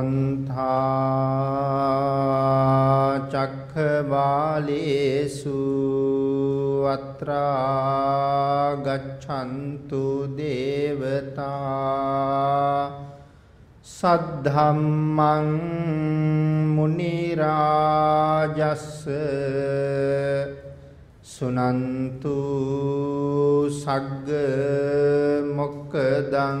සමන්ත චක්ඛවාලේසු අත්‍රා ගච්ඡන්තු දේවතා සද්ධම්මං මුනි රාජස්ස සුනන්තු සග්ග මොක්කදං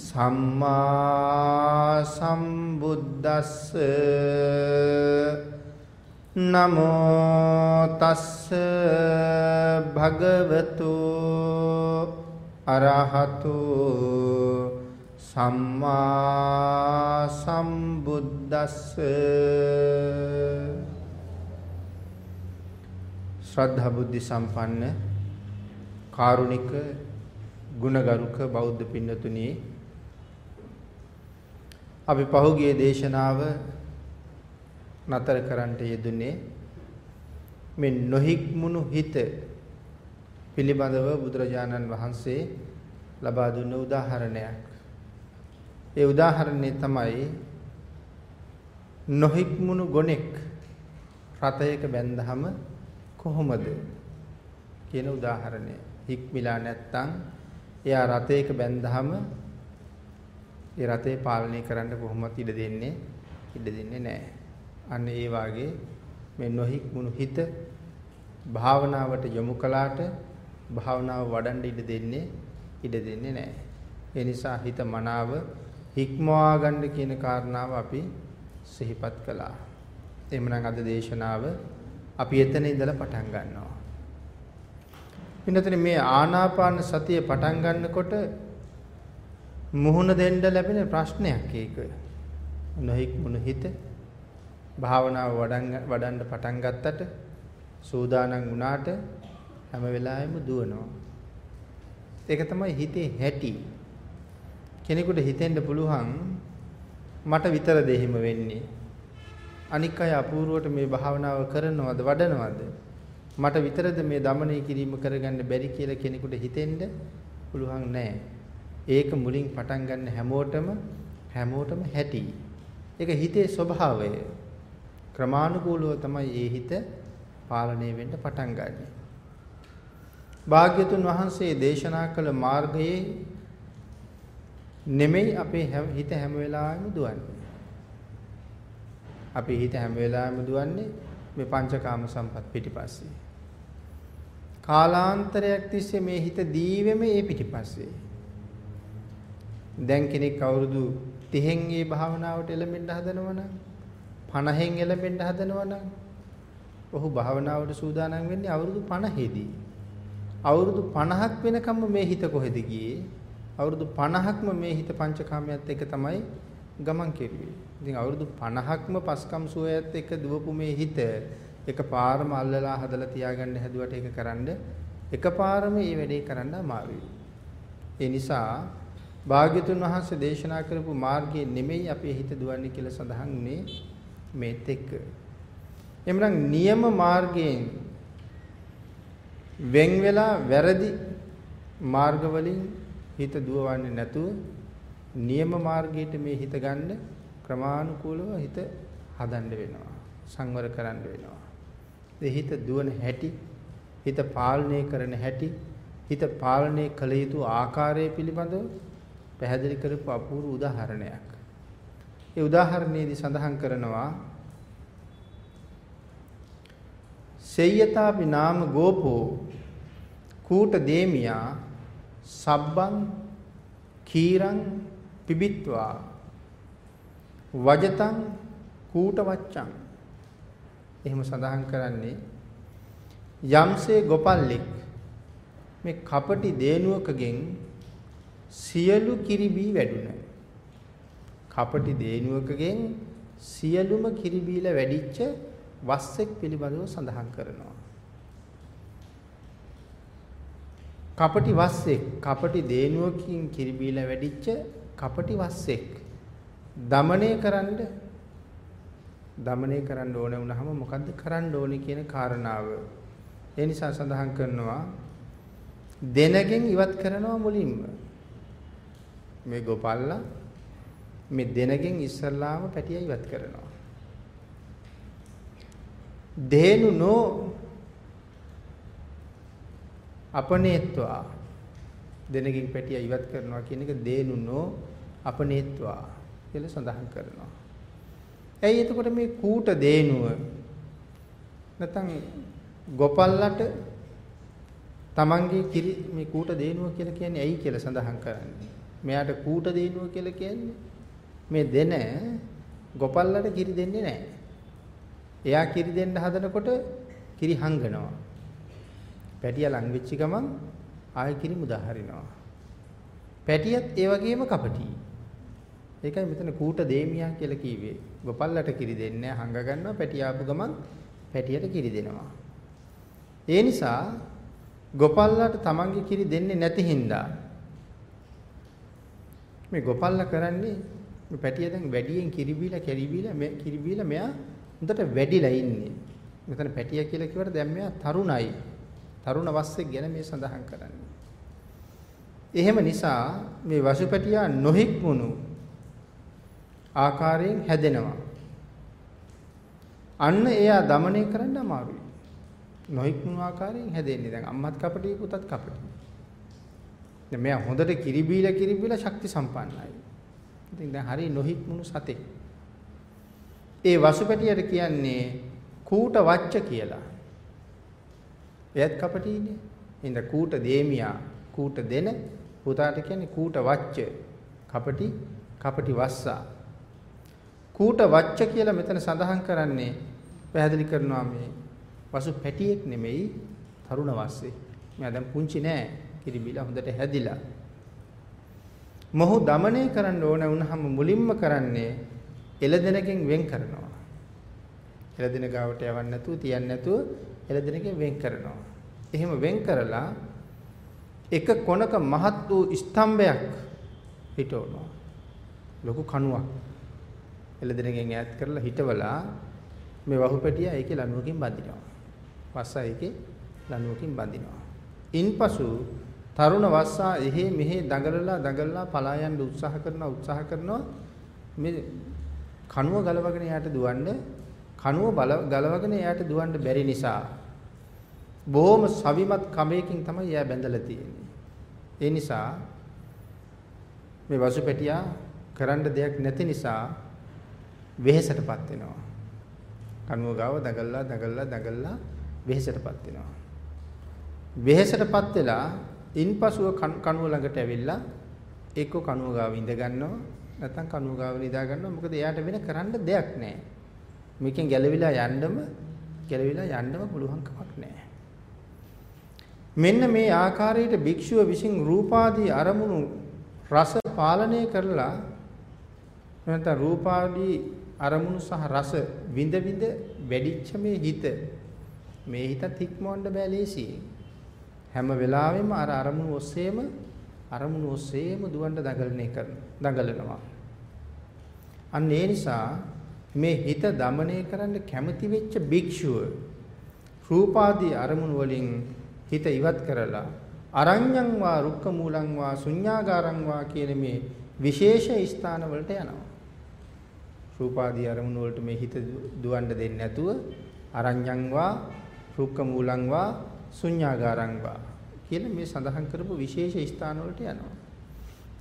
සම්මා සම්බුද්දස්ස නමෝ තස්ස භගවතු අරහතු සම්මා සම්බුද්දස්ස ශ්‍රද්ධා බුද්ධ සම්පන්න කාරුණික ගුණගරුක බෞද්ධ පින්නතුනි අපි පහුගිය දේශනාව නතර කරන්නට යෙදුනේ මේ නොහික්මුණු හිත පිළිබඳව බුදුරජාණන් වහන්සේ ලබා දුන්න උදාහරණයක්. ඒ උදාහරණය තමයි නොහික්මුණු ගොනෙක් රතයක බැඳහම කොහොමද කියන උදාහරණය. හික්මිලා නැත්තම් එයා රතයක බැඳහම ඒ රතේ පාලනය කරන්න කොහොමවත් ඉඩ දෙන්නේ ඉඩ දෙන්නේ නැහැ. අන්න ඒ වාගේ මේ නොහික්මුණු හිත භාවනාවට යොමු කළාට භාවනාව වඩන්න ඉඩ දෙන්නේ ඉඩ දෙන්නේ නැහැ. ඒ නිසා හිත මනාව හික්මවා ගන්න කියන කාරණාව අපි සිහිපත් කළා. එhmenan අද දේශනාව අපි එතන ඉඳලා පටන් ගන්නවා. පින්නතනේ මේ ආනාපාන සතිය පටන් ගන්නකොට මුහුණ දෙන්න ලැබෙන ප්‍රශ්නයක් ඒක. නොහික්මුණු හිත භාවනාව වඩන්න පටන් ගත්තට සූදානම් වුණාට හැම වෙලාවෙම දුවනවා. ඒක තමයි හිතේ හැටි. කෙනෙකුට හිතෙන්න පුළුවන් මට විතර දෙහිම වෙන්නේ. අනික් අය අපූර්වට මේ භාවනාව කරනවද වඩනවද? මට විතරද මේ দমনය කිරීම කරගන්න බැරි කියලා කෙනෙකුට හිතෙන්න පුළුවන් නෑ. ඒක මුලින් පටන් ගන්න හැමෝටම හැමෝටම හැටි. ඒක හිතේ ස්වභාවය. ක්‍රමානුකූලව තමයි ඒ හිත පාලනය වෙන්න පටන් ගන්නෙ. භාග්‍යතුන් වහන්සේ දේශනා කළ මාර්ගයේ නෙමෙයි අපේ හිත හැම වෙලාවෙම දුවන්නේ. අපේ හිත හැම වෙලාවෙම දුවන්නේ මේ පංචකාම සම්පත් පිටිපස්සේ. කාලාන්තරයක් තිස්සේ මේ හිත දීවෙම ඒ පිටිපස්සේ. දැන් කෙනෙක් අවුරුදු 30න් මේ භාවනාවට එළඹෙන්න හදනවනම් 50න් එළඹෙන්න හදනවනම් ඔහු භාවනාවට සූදානම් වෙන්නේ අවුරුදු 50ෙදී. අවුරුදු 50ක් වෙනකම්ම මේ හිත කොහෙද ගියේ? අවුරුදු 50ක්ම මේ හිත පංචකාමයට එක තමයි ගමන් කෙරුවේ. ඉතින් අවුරුදු 50ක්ම පස්කම් සුවයත් එක්ක දුවපු මේ හිත එකපාරම අල්ලලා හදලා තියාගන්න හැදුවට ඒක කරන්න එකපාරම මේ වැඩේ කරන්න අමාරුයි. ඒ නිසා භාග්‍යතුන් වහන්සේ දේශනා කරපු මාර්ගයේ නෙමෙයි අපේ හිත දුවන්නේ කියලා සඳහන් උනේ මේත් එක්ක. එමනම් නියම මාර්ගයෙන් වෙන් වෙලා වැරදි මාර්ග වලින් හිත දුවවන්නේ නැතුව නියම මාර්ගයට මේ හිත ගන්න ක්‍රමානුකූලව හිත හදන්න වෙනවා. සංවර කරන්න වෙනවා. ඒ හිත දුවන හැටි, හිත පාලනය කරන හැටි, හිත පාලනය කළ යුතු ආකාරය පිළිබඳව පැහැදිලි කරපු අපූර්ව උදාහරණයක්. ඒ උදාහරණයේදී සඳහන් කරනවා සෙය්‍යතාපි නාම ගෝපෝ කූට දේමියා සබ්බං කීරං පිබිත්වා වජතං කූට වච්චං එහෙම සඳහන් කරන්නේ යම්සේ ගොපල්ලෙක් මේ කපටි දේනුවකගෙන් සියලු කිරිබී වැඩුණා. කපටි දේනුවකගෙන් සියලුම කිරිබීල වැඩිච්ච වස්සෙක් පිළිබඳව සඳහන් කරනවා. කපටි වස්සෙක් කපටි දේනුවකින් කිරිබීල වැඩිච්ච කපටි වස්සෙක් দমনය කරන්න දමනය කරන්න ඕන වුණාම මොකද්ද කරන්න ඕනේ කියන කාරණාව. ඒ නිසා සඳහන් කරනවා දෙනගෙන් ඉවත් කරනවා මුලින්ම. මේ ගෝපල්ලා මේ දෙනගෙන් ඉස්සල්ලාම පැටිය ඉවත් කරනවා. දේනුනෝ අපනේත්වා දෙනගෙන් පැටිය ඉවත් කරනවා කියන එක දේනුනෝ අපනේත්වා කියලා සඳහන් කරනවා. ඇයි එතකොට මේ කූට දේනුව නැත්නම් ගොපල්ලට තමන්ගේ කිරි මේ කූට දේනුව කියලා කියන්නේ ඇයි කියලා සඳහන් කරන්නේ. මෙයාට කූට දේනුව කියලා කියන්නේ මේ දෙන ගොපල්ලට කිරි දෙන්නේ නැහැ. එයා කිරි දෙන්න හදනකොට කිරි හංගනවා. පැටිය ලං වෙච්ච ගමන් ආයෙ කිරි මුදා හරිනවා. පැටියත් ඒ වගේම කපටි. ඒකයි මෙතන කූට දේමියා කියලා කිව්වේ. ගොපල්ලට කිරි දෙන්නේ හංග ගන්නවා පැටි ආපු ගමන් පැටියට කිරි දෙනවා. ඒ නිසා ගොපල්ලට තමන්ගේ කිරි දෙන්නේ නැති හින්දා මේ ගොපල්ලා කරන්නේ මේ පැටිය දැන් වැඩියෙන් කිරිබීලා කිරිබීලා මේ කිරිබීලා මෙයා හොඳට වැඩිලා ඉන්නේ. මෙතන පැටිය කියලා කිව්වට දැන් මෙයා තරුණයි. තරුණ වස්සෙක් ගැන මේ සඳහන් කරන්නේ. එහෙම නිසා මේ වසුපැටියා නොහික්මුණු ආකාරයෙන් හැදෙනවා. අන්න එයා দমনය කරන්න අමාරුයි. නොහික්මුණු ආකාරයෙන් හැදෙන්නේ. දැන් අම්මත් කපටි පුතත් කපටි. දැන් මෙයා හොඳට කිරිබීලා කිරිබීලා ශක්ති සම්පන්නයි. ඉතින් දැන් හරි නොහික්මුණු සතෙක්. ඒ වසුපැටියට කියන්නේ කූට වච්ච කියලා. එයත් කපටිනේ. ඉතින් කූට දේමියා කූට දෙන පුතාට කියන්නේ කූට වච්ච කපටි කපටි වස්සා කූට වච්ච කියලා මෙතන සඳහන් කරන්නේ පැහැදිලි කරනවා මේ වසු පැටියෙක් නෙමෙයි තරුණ වස්සේ. මෙයා දැන් පුංචි නෑ. කිරිබිලා හොඳට හැදිලා. මොහු দমনය කරන්න ඕන වුණාම මුලින්ම කරන්නේ එළදෙනකින් වෙන් කරනවා. එළදෙන ගාවට යවන්න නැතුව තියන්න නැතුව එළදෙනකින් වෙන් කරනවා. එහෙම වෙන් කරලා එක කොනක මහත් වූ ස්තම්භයක් හිටවනවා. ලොකු කණුවක්. එළදෙනකින් ඈත් කරලා හිටවලා මේ වහුපැටියා ඒකේ ලණුවකින් බඳිනවා. පස්සා ඒකේ ලණුවකින් බඳිනවා. ඉන්පසු තරුණ වස්සා එහෙ මෙහෙ දඟලලා දඟලලා පලා යන්න උත්සාහ කරනවා උත්සාහ කරනවා මේ කණුව ගලවගෙන යාට දුවන්න කණුව බල ගලවගෙන යාට දුවන්න බැරි නිසා බොහොම සවිමත් කමයකින් තමයි එයා බැඳලා තියෙන්නේ. ඒ නිසා මේ වසුපැටියා කරන්න දෙයක් නැති නිසා වෙහෙසටපත් වෙනවා. කනුව ගාව දඟලලා දඟලලා දඟලලා වෙහෙසටපත් වෙනවා. වෙහෙසටපත් වෙලා ඉන්පසුව කනුව ළඟට ඇවිල්ලා එක්ක කනුව ගාව ඉඳ ගන්නවා නැත්නම් කනුව ගාව නිදා ගන්නවා මොකද එයාට වෙන කරන්න දෙයක් නැහැ. මේකෙන් ගැලවිලා යන්නම ගැලවිලා යන්නම පුළුවන් කමක් නැහැ. මෙන්න මේ ආකාරයට භික්ෂුව විසින් රූපාදී අරමුණු රස පාලනය කරලා නැත්නම් රූපාදී අරමුණු සහ රස විඳ විඳ වැඩිච්ච මේ හිත මේ හිතත් හික්මවන්න බෑ ලේසියෙන් හැම වෙලාවෙම අර අරමුණු ඔස්සේම අරමුණු ඔස්සේම දුවන්න දඟලන එක දඟලනවා. අන්න ඒ නිසා මේ හිත দমনය කරන්න කැමති වෙච්ච භික්ෂුව රූපාදී අරමුණු වලින් හිත ඉවත් කරලා අරඤ්ඤං වා රුක්ක මූලං වා ශුඤ්ඤාගාරං වා කියන මේ විශේෂ ස්ථාන වලට යනවා. රූපාදී අරමුණු වලට මේ හිත දුවන්න දෙන්නේ නැතුව අරඤ්ඤං වා රුක්ක මූලං වා ශුඤ්ඤාගාරංවා කියලා මේ සඳහන් කරපු විශේෂ ස්ථාන වලට යනවා.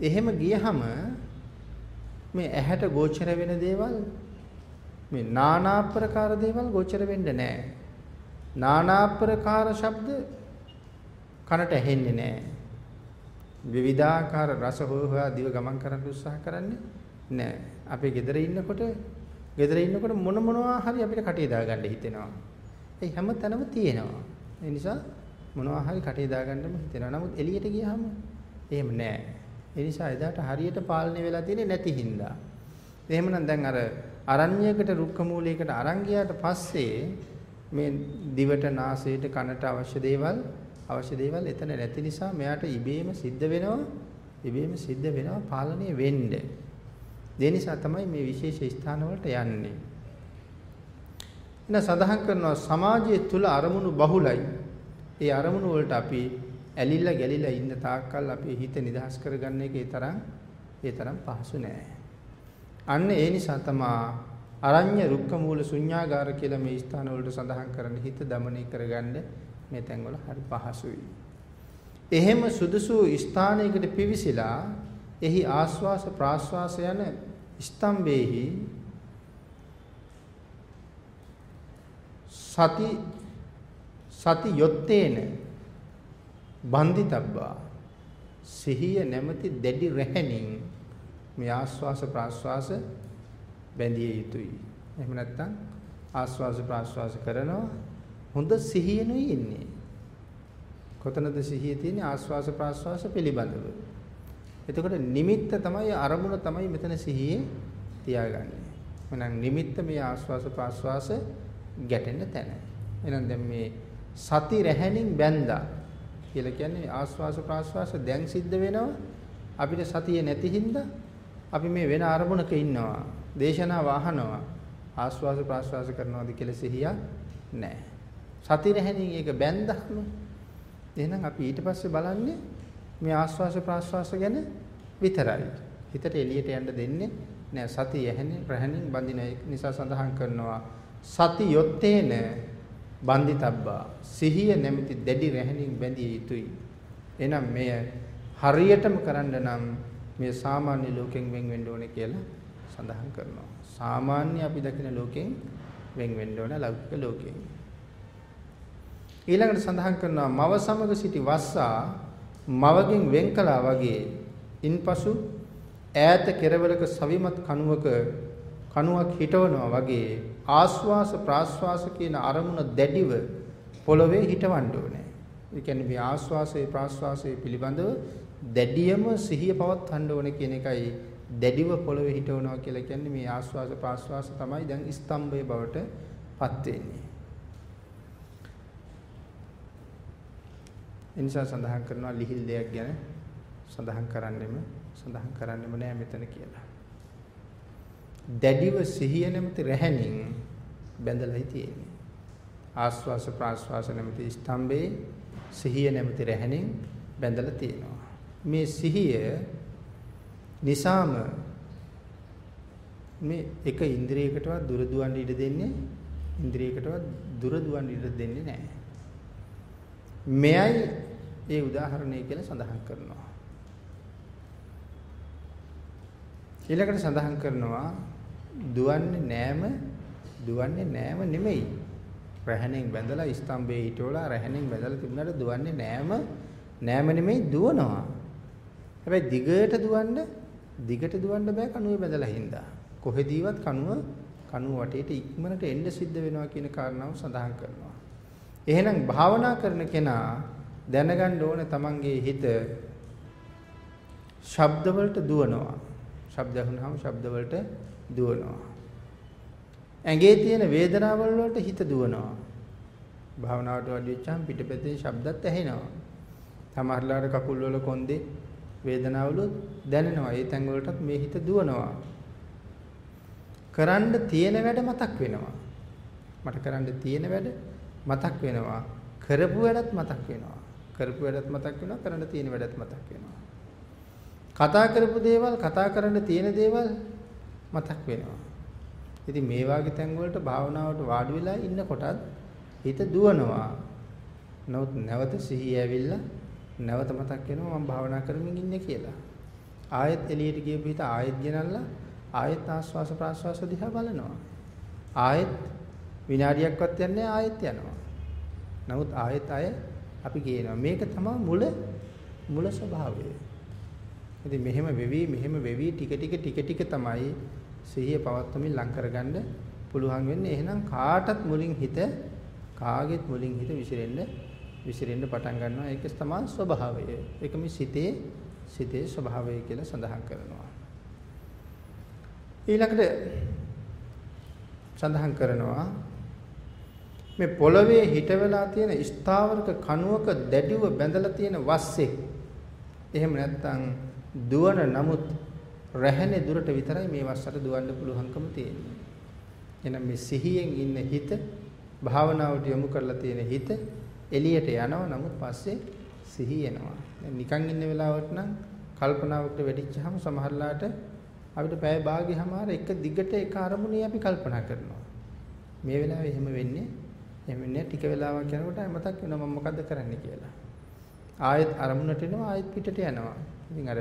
එහෙම ගියහම මේ ඇහැට ගෝචර වෙන දේවල් මේ নানা ආකාර දේවල් ගෝචර වෙන්නේ නැහැ. নানা ආකාර ශබ්ද කනට ඇහෙන්නේ නැහැ. විවිධාකාර රස හොයා දිව ගමන් කරන්න උත්සාහ කරන්නේ නැහැ. අපි ගෙදර ඉන්නකොට ගෙදර ඉන්නකොට මොන මොනවා හරි අපිට කටේ දාගන්න හිතෙනවා. ඒ හැම තැනම තියෙනවා. ඒ නිසා මොනවා හරි කටේ දාගන්නම හිතෙනවා. නමුත් එළියට ගියාම එහෙම නැහැ. ඒ නිසා එදාට හරියට පාලනය වෙලා තියෙන්නේ නැති හින්දා. එහෙමනම් දැන් අර අරණ්‍යයකට රුක්ක මූලයකට අරන් ගියාට පස්සේ මේ දිවට නාසයට කනට අවශ්‍ය දේවල් අවශ්‍ය දේවල් එතන නැති නිසා මෙයාට ඉබේම සිද්ධ වෙනවා ඉබේම සිද්ධ වෙනවා පාලනය වෙන්න. ඒ නිසා තමයි මේ විශේෂ ස්ථාන වලට යන්නේ. එන සඳහන් කරනවා සමාජය තුල අරමුණු බහුලයි. ඒ අරමුණු වලට අපි ඇලිලා ගැලිලා ඉන්න තාක්කල් අපේ හිත නිදහස් කරගන්න එක ඒ තරම් ඒ තරම් පහසු නෑ. අන්න ඒ නිසා තමා අරඤ්‍ය රුක්ක මූල ශුන්‍යාගාර කියලා මේ ස්ථාන වලට සඳහන් කරන හිත দমনය කරගන්න මේ තැන්වල හරි පහසුයි. එහෙම සුදුසු ස්ථානයකට පිවිසිලා එහි ආස්වාස ප්‍රාස්වාස යන ස්තම්භේහි සති සති යොත්තේන බන්දිතබ්බා සිහිය නැමැති දැඩි රැහෙනින් මේ ආස්වාස ප්‍රාස්වාස බැඳිය යුතුයි. එහෙම නැත්නම් ආස්වාස ප්‍රාස්වාස කරනවා හොඳ සිහියෙනුයි ඉන්නේ. කොතනද සිහිය තියෙන්නේ ආස්වාස ප්‍රාස්වාස පිළිබඳව. එතකොට නිමිත්ත තමයි අරමුණ තමයි මෙතන සිහියේ තියාගන්නේ. එහෙනම් නිමිත්ත මේ ආස්වාස ප්‍රාස්වාස ගැටෙන්න තැන. එහෙනම් දැන් මේ සති රැහැණින් බැඳා කියලා කියන්නේ ආස්වාස ප්‍රාස්වාස දැන් සිද්ධ වෙනවා. අපිට සතිය නැති හින්දා අපි මේ වෙන අරමුණක ඉන්නවා. දේශනා වහනවා ආස්වාස ප්‍රාස්වාස කරනවාද කියලා සිහිය නැහැ. සති රැහැණින් ඒක බැඳහම එහෙනම් අපි ඊට පස්සේ බලන්නේ මේ ආස්වාස ප්‍රාස්වාස ගැන විතරයි. හිතට එළියට යන්න දෙන්නේ නැහැ. සතිය ඇහෙනින් රැහැණින් බඳින නිසා සඳහන් කරනවා. සති යොත්තේන බන්දිතබ්බා සිහිය නැමැති දැඩි රැහෙනින් බැඳිය යුතුයි. එහෙනම් මෙය හරියටම කරන්න නම් මේ සාමාන්‍ය ලෝකෙන් වෙන් වෙන්න ඕනේ කියලා සඳහන් කරනවා. සාමාන්‍ය අපි දකින ලෝකෙන් වෙන් වෙන්න ඕන ලෞකික ලෝකෙන්. ඊළඟට සඳහන් කරනවා මව සමග සිටි වස්සා මවගෙන් වෙන් කළා වගේ ඉන්පසු ඈත කෙරවලක සවිමත් කණුවක කණුවක් හිටවනවා වගේ ආස්වාස ප්‍රාස්වාස කියන අරමුණ දැඩිව පොළවේ හිටවන්න ඕනේ. ඒ කියන්නේ මේ ආස්වාසයේ ප්‍රාස්වාසයේ පිළිබඳව දැඩියම සිහිය පවත්වන්න ඕනේ කියන එකයි දැඩිව පොළවේ හිටවනවා කියලා කියන්නේ මේ ආස්වාස ප්‍රාස්වාස තමයි දැන් ස්තම්භය බවට පත් වෙන්නේ. එනිසා සඳහන් කරනවා ලිහිල් දෙයක් ගැන සඳහන් කරන්නෙම සඳහන් කරන්නෙම නෑ මෙතන කියලා. දැඩිව සිහිය නැමැති රැහැණින් බැඳලායි තියෙන්නේ. ආස්වාස ප්‍රාස්වාස නැමැති ස්තම්භේ සිහිය නැමැති රැහැණින් බැඳලා තියෙනවා. මේ සිහිය නිසාම මේ එක ඉන්ද්‍රියකටවත් දුර දුවන්න ඉඩ දෙන්නේ ඉන්ද්‍රියකටවත් දුර දුවන්න ඉඩ දෙන්නේ නැහැ. මෙයයි ඒ උදාහරණය කියලා සඳහන් කරනවා. ඊළඟට සඳහන් කරනවා දුවන්නේ නෑම දුවන්නේ නෑම නෙමෙයි. රැහණෙන් බැඳලා ස්තම්භයේ හිටවලා රැහණෙන් බැඳලා තිබුණාට දුවන්නේ නෑම නෑම නෙමෙයි දුවනවා. හැබැයි දිගට දුවන්න දිගට දුවන්න බෑ කණුවේ බැඳලා හින්දා. කොහෙදීවත් කණුව කණුව වටේට ඉක්මනට එන්න සිද්ධ වෙනවා කියන කාරණාව සඳහන් කරනවා. එහෙනම් භාවනා කරන කෙනා දැනගන්න ඕනේ තමන්ගේ හිත ශබ්ද වලට දුවනවා. ශබ්ද අහුනහම ශබ්ද වලට දුවනවා. ඇඟේ තියෙන වේදනාවල් වලට හිත දුවනවා. භාවනාවට වැඩි වෙච්චාම පිටපැත්තේ ශබ්දත් ඇහෙනවා. සමහරලාට කකුල් වල කොන්දේ වේදනාවලුත් දැනෙනවා. ඒ තැන් වලටත් මේ හිත දුවනවා. කරන්න තියෙන වැඩ මතක් වෙනවා. මට කරන්න තියෙන වැඩ මතක් වෙනවා. කරපු වැඩත් මතක් වෙනවා. කරපු වැඩත් මතක් වෙනවා. කරන්න තියෙන වැඩත් මතක් වෙනවා. කතා කරපු දේවල් කතා කරන්න තියෙන දේවල් මතක් වෙනවා. ඉතින් මේ වාගේ තැන් වලට භාවනාවට වාඩි වෙලා ඉන්නකොටත් හිත දුවනවා. නමුත් නැවත සිහිය ඇවිල්ලා නැවත මතක් වෙනවා මම භාවනා කරමින් ඉන්නේ කියලා. ආයෙත් එළියට ගියපු හිත ආයෙත් ගෙනල්ලා ආයෙත් ආස්වාස ප්‍රාස්වාස දිහා බලනවා. ආයෙත් විනාඩියක්වත් යන්නේ ආයෙත් යනවා. නමුත් ආයෙත් අය අපි කියනවා මේක තමයි මුල මුල ස්වභාවය. ඉතින් මෙහෙම වෙවි මෙහෙම වෙවි ටික ටික ටික ටික තමයි සිහිය පවත්වමින් ලං කරගන්න පුළුවන් වෙන්නේ. එහෙනම් කාටත් මුලින් හිත කාගෙත් මුලින් හිත විසිරෙන්න විසිරෙන්න පටන් ගන්නවා. ඒක තමයි ස්වභාවය. ඒක මේ සිතේ සිතේ ස්වභාවය කියලා සඳහන් කරනවා. ඊළඟට සඳහන් කරනවා මේ පොළවේ හිට වෙලා තියෙන ස්ථාවරක කණුවක දැඩිව බැඳලා තියෙන වස්සෙක්. එහෙම නැත්නම් දුවන නමුත් රැහෙනේ දුරට විතරයි මේ වස්සට දුවන්න පුළුවන්කම තියෙන්නේ. එහෙනම් මේ සිහියෙන් ඉන්න හිත භාවනාවට යොමු කරලා තියෙන හිත එළියට යනවා නමුත් පස්සේ සිහිය එනවා. දැන් නිකන් ඉන්න වෙලාවට නම් කල්පනාවකට වැඩිච්චාම සමහරලාට අපිට පැය භාගයමාර එක දිගට එක අරමුණේ අපි කල්පනා කරනවා. මේ වෙලාවේ එහෙම වෙන්නේ එහෙම වෙන්නේ ටික වෙලාවක් යනකොට මතක් වෙනවා මම මොකද්ද කරන්න කියලා. ආයෙත් අරමුණට එනවා ආයෙත් පිටට යනවා. ඉතින් අර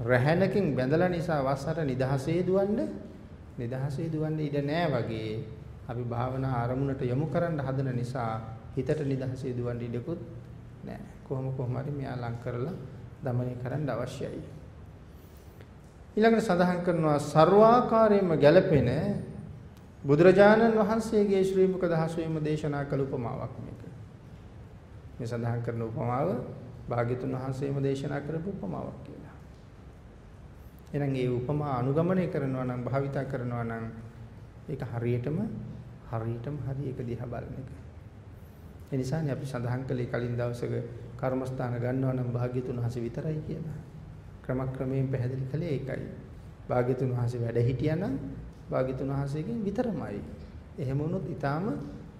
රැහැනකින් බැඳලා නිසා වස්සට නිදහසේ දුවන්න නිදහසේ දුවන්න ඉඩ නැහැ වගේ අපි භාවනා ආරමුණට යොමු කරන්න හදන නිසා හිතට නිදහසේ දුවන්න ඉඩකුත් නැහැ කොහොම කොහම හරි මෙයා ලං කරලා দমনය කරන්න අවශ්‍යයි. ඊළඟට සඳහන් කරනවා ਸਰවාකාරයෙන්ම ගැළපෙන බුදුරජාණන් වහන්සේගේ ශ්‍රී මුක දහසෙම දේශනා කළ උපමාවක් මේක. මේ සඳහන් කරන උපමාව භාග්‍යතුන් වහන්සේම දේශනා කරපු උපමාවක් කියලා. එහෙනම් මේ උපමා අනුගමනය කරනවා නම් භාවිතා කරනවා නම් ඒක හරියටම හරියටම හරි ඒක දිහා බලන එක. ඒ නිසානේ අපි සඳහන් කළේ කලින් දවසක කර්මස්ථාන ගන්නවා නම් භාග්‍යතුන් වහන්සේ විතරයි කියලා. ක්‍රමක්‍රමයෙන් පැහැදිලි කළේ ඒකයි. භාග්‍යතුන් වහන්සේ වැඩ හිටියානම් භාග්‍යතුන් වහන්සේගෙන් විතරමයි. එහෙම වුණොත් ඊටාම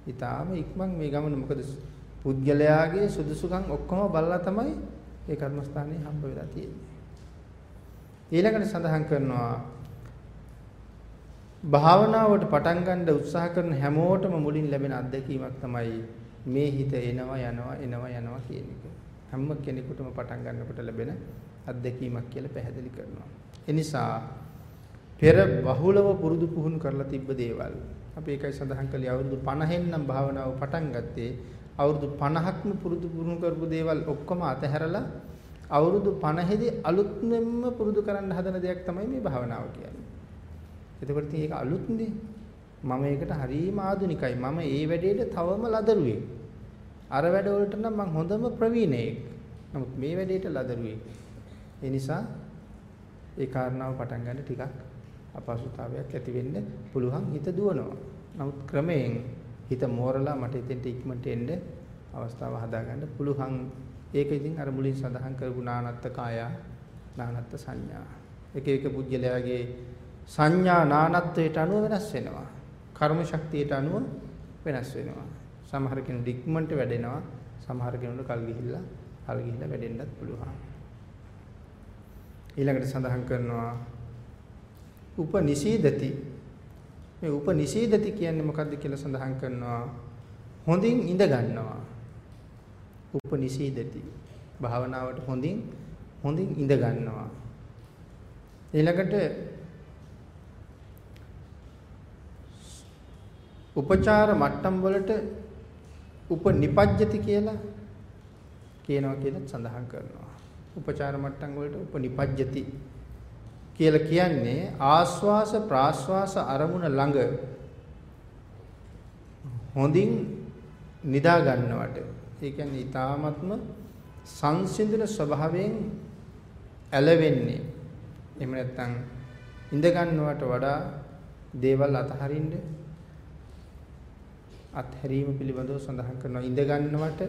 ඊටාම ඉක්මන් මේ ගමන මොකද පුද්ගලයාගේ සුදුසුකම් ඔක්කොම බලලා තමයි ඒ කර්මස්ථානේ හම්බ වෙලා තියෙන්නේ. ඊළඟට සඳහන් කරනවා භාවනාවට පටන් ගන්න උත්සාහ කරන හැමෝටම මුලින් ලැබෙන අත්දැකීමක් තමයි මේ හිත එනවා යනවා එනවා යනවා කියන එක. හැම කෙනෙකුටම පටන් ගන්නකොට ලැබෙන අත්දැකීමක් කියලා පැහැදිලි කරනවා. ඒ නිසා පෙර බහුලව පුරුදු පුහුණු කරලා තිබ්බ දේවල් අපි ඒකයි සඳහන් කළේ අවුරුදු 50න් නම් භාවනාව පටන් ගත්තේ අවුරුදු 50ක්ම පුරුදු පුහුණු කරපු දේවල් ඔක්කොම අතහැරලා අවුරුදු 50ෙදි අලුත්ෙන්ම පුරුදු කරන්න හදන දෙයක් තමයි මේ භාවනාව කියන්නේ. එතකොට ඉතින් ඒක අලුත්නේ. මම ඒකට හරීම ආදුනිකයි. මම ඒ වැඩේට තවම ලදරුවෙක්. අර වැඩ වලට නම් මම හොඳම ප්‍රවීණයෙක්. නමුත් මේ වැඩේට ලදරුවෙක්. ඒ නිසා ඒ කාරණාව පටන් ගන්න ටිකක් අපහසුතාවයක් ඇති වෙන්න පුළුවන් හිත දුවනවා. නමුත් ක්‍රමයෙන් හිත මෝරලා මට එතෙන්ට ඉක්මනට එන්න අවස්ථාව හදාගන්න පුළුවන්. ඒක ඉතින් අර මුලින් සඳහන් කරපු නානත්ත කාය නානත්ත සංඥා. එක එක පුජ්‍යලයාගේ සංඥා නානත්වයට අනුව වෙනස් වෙනවා. කර්ම ශක්තියට අනුව වෙනස් වෙනවා. සමහර කෙනෙකුට ඉක්මනට වැඩෙනවා. සමහර කෙනෙකුට කල් ගිහිල්ලා කල් ගිහිල්ලා වැඩෙන්නත් පුළුවන්. ඊළඟට සඳහන් කරනවා උපනිෂීදති මේ උපනිෂීදති කියන්නේ මොකද්ද කියලා සඳහන් කරනවා හොඳින් ඉඳ ගන්නවා උපනිෂීදති භාවනාවට හොඳින් හොඳින් ඉඳ ගන්නවා. ඊළඟට උපචාර මට්ටම් වලට උපනිපජ්ජති කියලා කියනවා කියලා සඳහන් කරනවා. උපචාර මට්ටම් වලට උපනිපජ්ජති කියලා කියන්නේ ආස්වාස ප්‍රාස්වාස අරමුණ ළඟ හොඳින් නිදා ගන්නවට. ඒ කියන්නේ ඊ타ත්ම සංසිඳන ස්වභාවයෙන් ඇලවෙන්නේ. එහෙම නැත්නම් ඉඳ ගන්නවට වඩා දේවල් අතහරින්න අත්හැරීම පිළිබඳව සඳහන් කරනවා ඉඳ ගන්නවට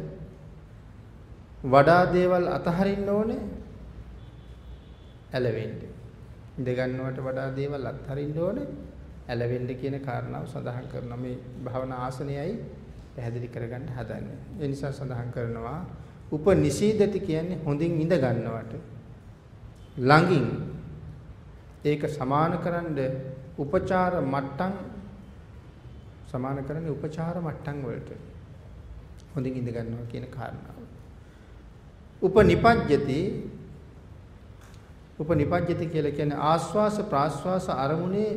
වඩා දේවල් අතහරින්න ඕනේ ඇලවෙන්න. ඉඳ ගන්නවට වඩා දේවල් අත්හරින්න ඕනේ ඇලවෙන්න කියන කාරණාව සඳහන් කරනවා මේ භවනා ආසනයයි පැහැදිලි කරගන්න හදන්නේ. ඒ නිසා සඳහන් කරනවා උපනිෂීදති කියන්නේ හොඳින් ඉඳ ගන්නවට ළඟින් ඒක සමානකරනද උපචාර මට්ටම් සමාන කරන්නේ උපචාර මට්ටම් වලට හොඳින් ඉඳ ගන්නවා කියන කාරණාව. උපනිපජ්ජති උපනිපජ්ජති කියලා කියන්නේ ආස්වාස ප්‍රාස්වාස අරමුණේ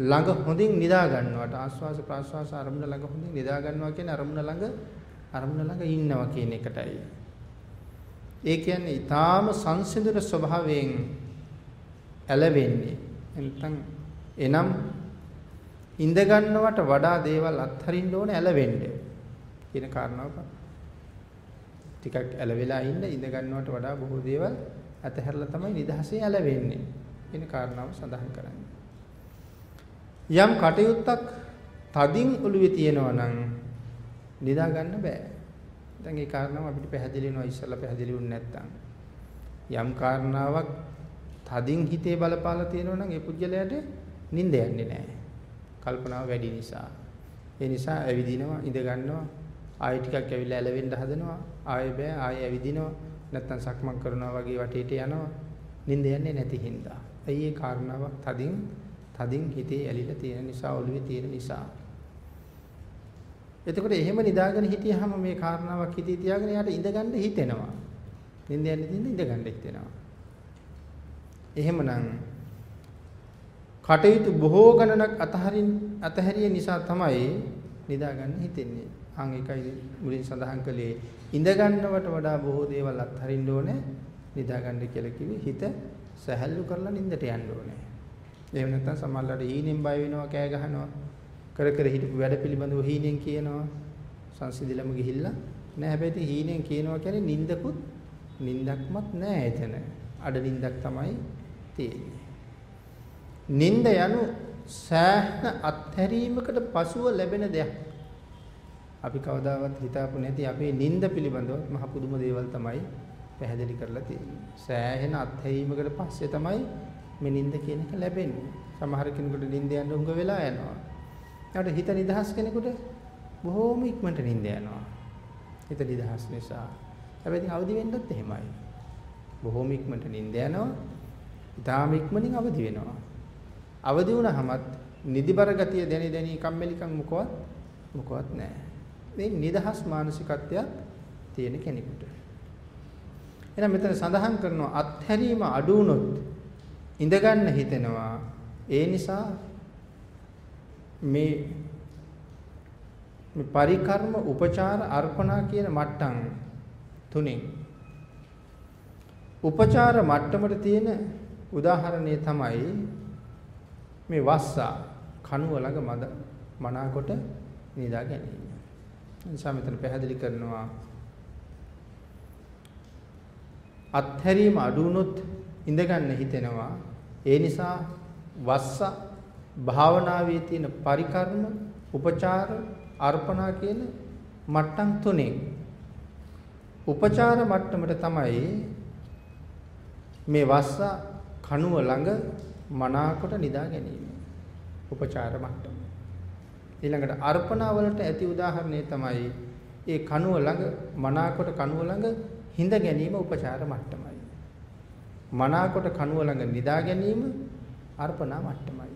ළඟ හොඳින් නිදා ගන්නවට ආස්වාස ප්‍රාස්වාස අරමුණ ළඟ හොඳින් නිදා ගන්නවා කියන්නේ අරමුණ ළඟ අරමුණ ළඟ ඉන්නවා කියන එකටයි. ඒ කියන්නේ ඊටාම සංසිඳුන ස්වභාවයෙන් ඇලවෙන්නේ. නැත්නම් එනම් ඉඳ ගන්නවට වඩා දේවල් අත්හරින්න ඕන ඇලවෙන්නේ කියන කාරණාව ටිකක් ඇලවිලා ඉන්න ඉඳ ගන්නවට වඩා බොහෝ දේවල් අතහැරලා තමයි නිදහසේ ඇලවෙන්නේ කියන කාරණාව සඳහන් කරන්නේ. යම් කටයුත්තක් තදින් ඔළුවේ තියෙනවා නම් නිදා ගන්න බෑ. දැන් ඒ කාරණාව අපිට පැහැදිලි වෙනවා ඉස්සෙල්ලා පැහැදිලි වුනේ නැත්තම්. යම් කාරණාවක් තදින් හිතේ බලපාලා තියෙනවා නම් ඒ පුජ්‍යලයට නිින්ද යන්නේ නැහැ. කල්පනාව වැඩි නිසා. ඒ නිසා ඇවිදිනවා, ඉඳ ගන්නවා, ආයෙ ටිකක් ඇවිල්ලා ඇලවෙන්න හදනවා, ආයෙ බෑ, ආයෙ ඇවිදිනවා, නැත්තම් සක්මන් කරනවා වගේ වටේට යනවා. නිින්ද යන්නේ නැති හින්දා. ඇයි ඒ කාරණාවක් තදින් තදින් හිතේ ඇලිලා තියෙන නිසා, ඔළුවේ තියෙන නිසා. එතකොට එහෙම නිදාගෙන හිටියාම මේ කාරණාවක් හිතේ තියාගෙන යාට ඉඳ ගන්න හිතෙනවා. නිින්ද යන්නේ තියෙන ඉඳ ගන්න හිතෙනවා. එහෙමනම් කටයුතු බොහෝ ගණනක් අතහරින් අතහැරිය නිසා තමයි නිදා ගන්න හිතෙන්නේ. අන් එකයි මුලින් සඳහන් කළේ ඉඳ ගන්නවට වඩා බොහෝ දේවල් අත්හරින්න ඕනේ නිදා ගන්න කියලා කිව්වේ හිත සැහැල්ලු කරලා නිින්දට යන්න ඕනේ. එහෙම නැත්නම් සමහරලාට හීනෙන් බය වෙනවා, කෑ ගහනවා. කර කර හිටපු වැඩ පිළිබඳව හීනෙන් කියනවා. සංසිඳිලම ගිහිල්ලා නෑ හැබැයි ඉතින් හීනෙන් කියනවා කියන්නේ නින්දකුත් නින්දක්මත් නෑ එතන. අඩ නින්දක් තමයි තියෙන්නේ. නින්ද යනු සෑහන අත්හැරීමකට පසුව ලැබෙන දෙයක්. අපි කවදාවත් හිතාපු නැති අපේ නින්ද පිළිබඳව මහ පුදුම දේවල් තමයි පැහැදිලි කරලා තියෙන්නේ. සෑහෙන අත්හැරීමකට පස්සේ තමයි මේ නිින්ද කියන එක ලැබෙන්නේ. සමහර කෙනෙකුට නිින්ද යන උඟ වෙලා යනවා. ඊට හිත නිදහස් කෙනෙකුට බොහෝම ඉක්මනට නිින්ද යනවා. හිත නිදහස් නිසා. හැබැයි අවදි වෙන්නත් එහෙමයි. බොහෝම ඉක්මනට නිින්ද යනවා. ඊටාම ඉක්මනින් අවදි වෙනවා. අවදි වුණාමත් නිදිබර ගතිය දැනි දැනි කම්මැලිකම් මොකවත් මොකවත් නැහැ. මේ නිදහස් මානසිකත්වයක් තියෙන කෙනෙකුට. එහෙනම් මෙතන සඳහන් කරනවා අත්හැරීම අඩු වුණොත් ඉඳගන්න හිතෙනවා. ඒ නිසා මේ මේ පරිකර්ම උපචාර අර්පණා කියන මට්ටම් තුනෙන් උපචාර මට්ටමට තියෙන උදාහරණය තමයි මේ වස්සා කනුව ළඟ මද මනාකොට නිදා ගැනීම. නිසා මෙතන පැහැදිලි කරනවා අත්හැරීම අඩු වුණොත් ඉඳගන්න හිතෙනවා. ඒ නිසා වස්ස භාවනාවේ තියෙන පරිකර්ම, උපචාර, අර්පණා කියන මට්ටම් තුනේ උපචාර මට්ටමට තමයි මේ වස්ස කණුව ළඟ මනාකොට නිදා ගැනීම. උපචාර මට්ටම. ඊළඟට අර්පණා වලට ඇති උදාහරණය තමයි ඒ කණුව ළඟ මනාකොට කණුව ළඟ හිඳ ගැනීම උපචාර මට්ටමයි. මනාකොට කණුව ළඟ නිදා ගැනීම අර්පණා මට්ටමයි.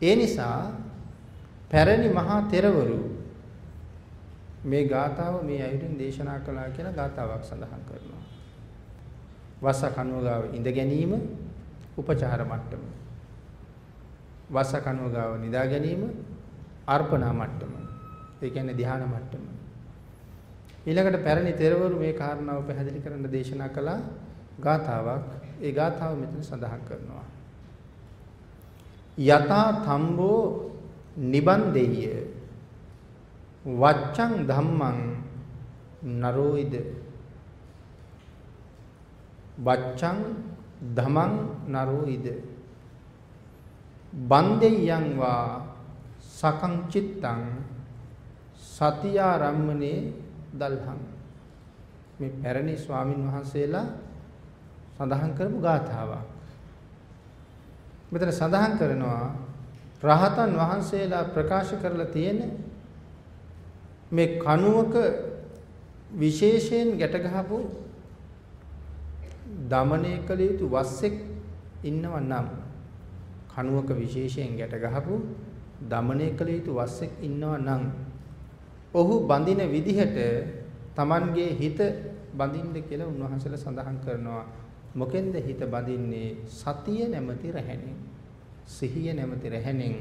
ඒ නිසා පැරණි මහා තෙරවරු මේ ගාතාව මේ අයුරින් දේශනා කළා කියලා ගාතාවක් සඳහන් කරනවා. වස කණුව ගාව ඉඳ ගැනීම උපචාර මට්ටම. වස කණුව ගාව නිදා ගැනීම අර්පණා මට්ටම. ඒ කියන්නේ ධ්‍යාන මට්ටම. ඊළඟට පැරණි තෙරවරු මේ කාරණාව පැහැදිලි කරන්න දේශනා කළා ගාථාවක්. ඒ ගාථාව මෙතන සඳහන් කරනවා. යතා තම්බෝ නිබන්දෙය්‍ය වච්ඡං ධම්මං නරෝයිද වච්ඡං ධමං නරෝයිද බන්දෙය්‍යං වා සකං චිත්තං සතියාරම්මනේ දල්හං මේ පැරණි ස්වාමින් වහන්සේලා සඳහන් කරපු ගාථාවක්. මෙතන සඳහන් කරනවා රහතන් වහන්සේලා ප්‍රකාශ කරලා තියෙන මේ කණුවක විශේෂයෙන් ගැට ගහපු දමණය කළ යුතු වස්සෙක් ඉන්නව නම් කණුවක විශේෂයෙන් ගැට ගහපු දමණය කළ යුතු වස්සෙක් ඉන්නව නම් ඔහු බඳින විදිහට Tamanගේ හිත බඳින්න කියලා උන්වහන්සේලා සඳහන් කරනවා. මොකෙන්ද හිත බඳින්නේ සතිය නැමැති රැහැණෙන්. සිහිය නැමැති රැහැණෙන්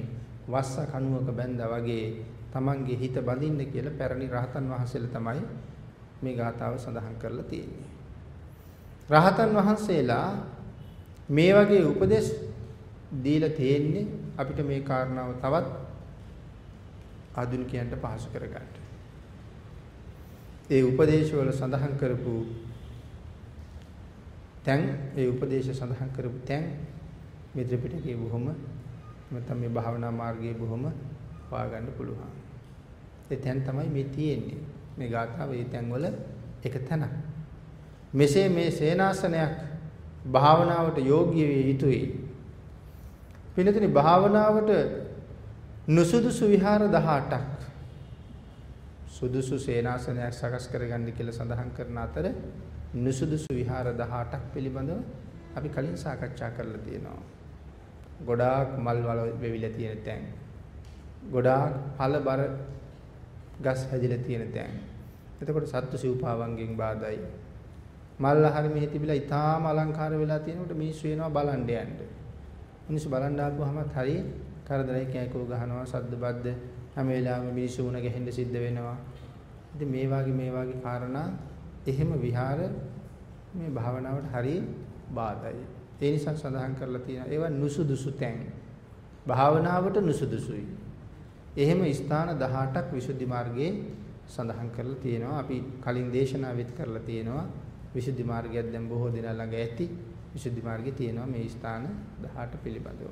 වස්ස කණුවක බැඳා වගේ Tamange හිත බඳින්න කියලා පැරණි රහතන් වහන්සේලා තමයි මේ ගාථාව සඳහන් කරලා තියෙන්නේ. රහතන් වහන්සේලා මේ වගේ උපදේශ දීලා තියෙන්නේ අපිට මේ කාරණාව තවත් ආධුනිකයන්ට පහසු කරගන්න. ඒ උපදේශවල සඳහන් කරපු තැන් ඒ උපදේශ සඳහන් කරපු තැන් මේ ත්‍රිපිටකයේ බොහොම නැත්නම් මේ භාවනා මාර්ගයේ බොහොම හොයාගන්න පුළුවන්. ඒ තැන් තමයි මේ තියෙන්නේ. මේ ගාථාව ඒ තැන්වල එක තැනක්. මෙසේ මේ සේනාසනයක් භාවනාවට යෝග්‍ය විය යුතුයි. පින්නතුනි භාවනාවට නුසුදුසු විහාර 18ක් සුදුසු සේනාසනයක් සකස් කරගන්න කියලා සඳහන් කරන අතර නුසුදුසු විහාර 18ක් පිළිබඳව අපි කලින් සාකච්ඡා කරලා තියෙනවා. ගොඩාක් මල් වල වෙවිලා තියෙන තැන්. ගොඩාක් ඵලබර ගස් හැදිලා තියෙන තැන්. එතකොට සත්තු සිව්පාවන්ගෙන් බාදයි. මල් අහර මෙහි තිබිලා ඊටාම අලංකාර වෙලා තියෙනකොට මිනිස්සු එනවා බලන්න යන්න. මිනිස්සු බලන්න ආපුවාම හරි කරදරයි කෑකෝ ගහනවා සද්ද බද්ද හැම වෙලාවෙම මිනිස්සු උණ ගැහෙන්න සිද්ධ වෙනවා. ඉතින් මේ වගේ මේ වගේ කාරණා එහෙම විහාර මේ භාවනාවට හරි බාධායි. ඒ නිසා සඳහන් කරලා තියෙනවා ඒවා නුසුදුසු තැන්. භාවනාවට නුසුදුසුයි. එහෙම ස්ථාන 18ක් විසුද්ධි මාර්ගයේ සඳහන් කරලා තියෙනවා. අපි කලින් දේශනාවෙත් කරලා තියෙනවා. විසුද්ධි මාර්ගයක් දැන් බොහෝ දෙනා ළඟ ඇති. විසුද්ධි මාර්ගයේ තියෙනවා මේ ස්ථාන 18 පිළිබඳව.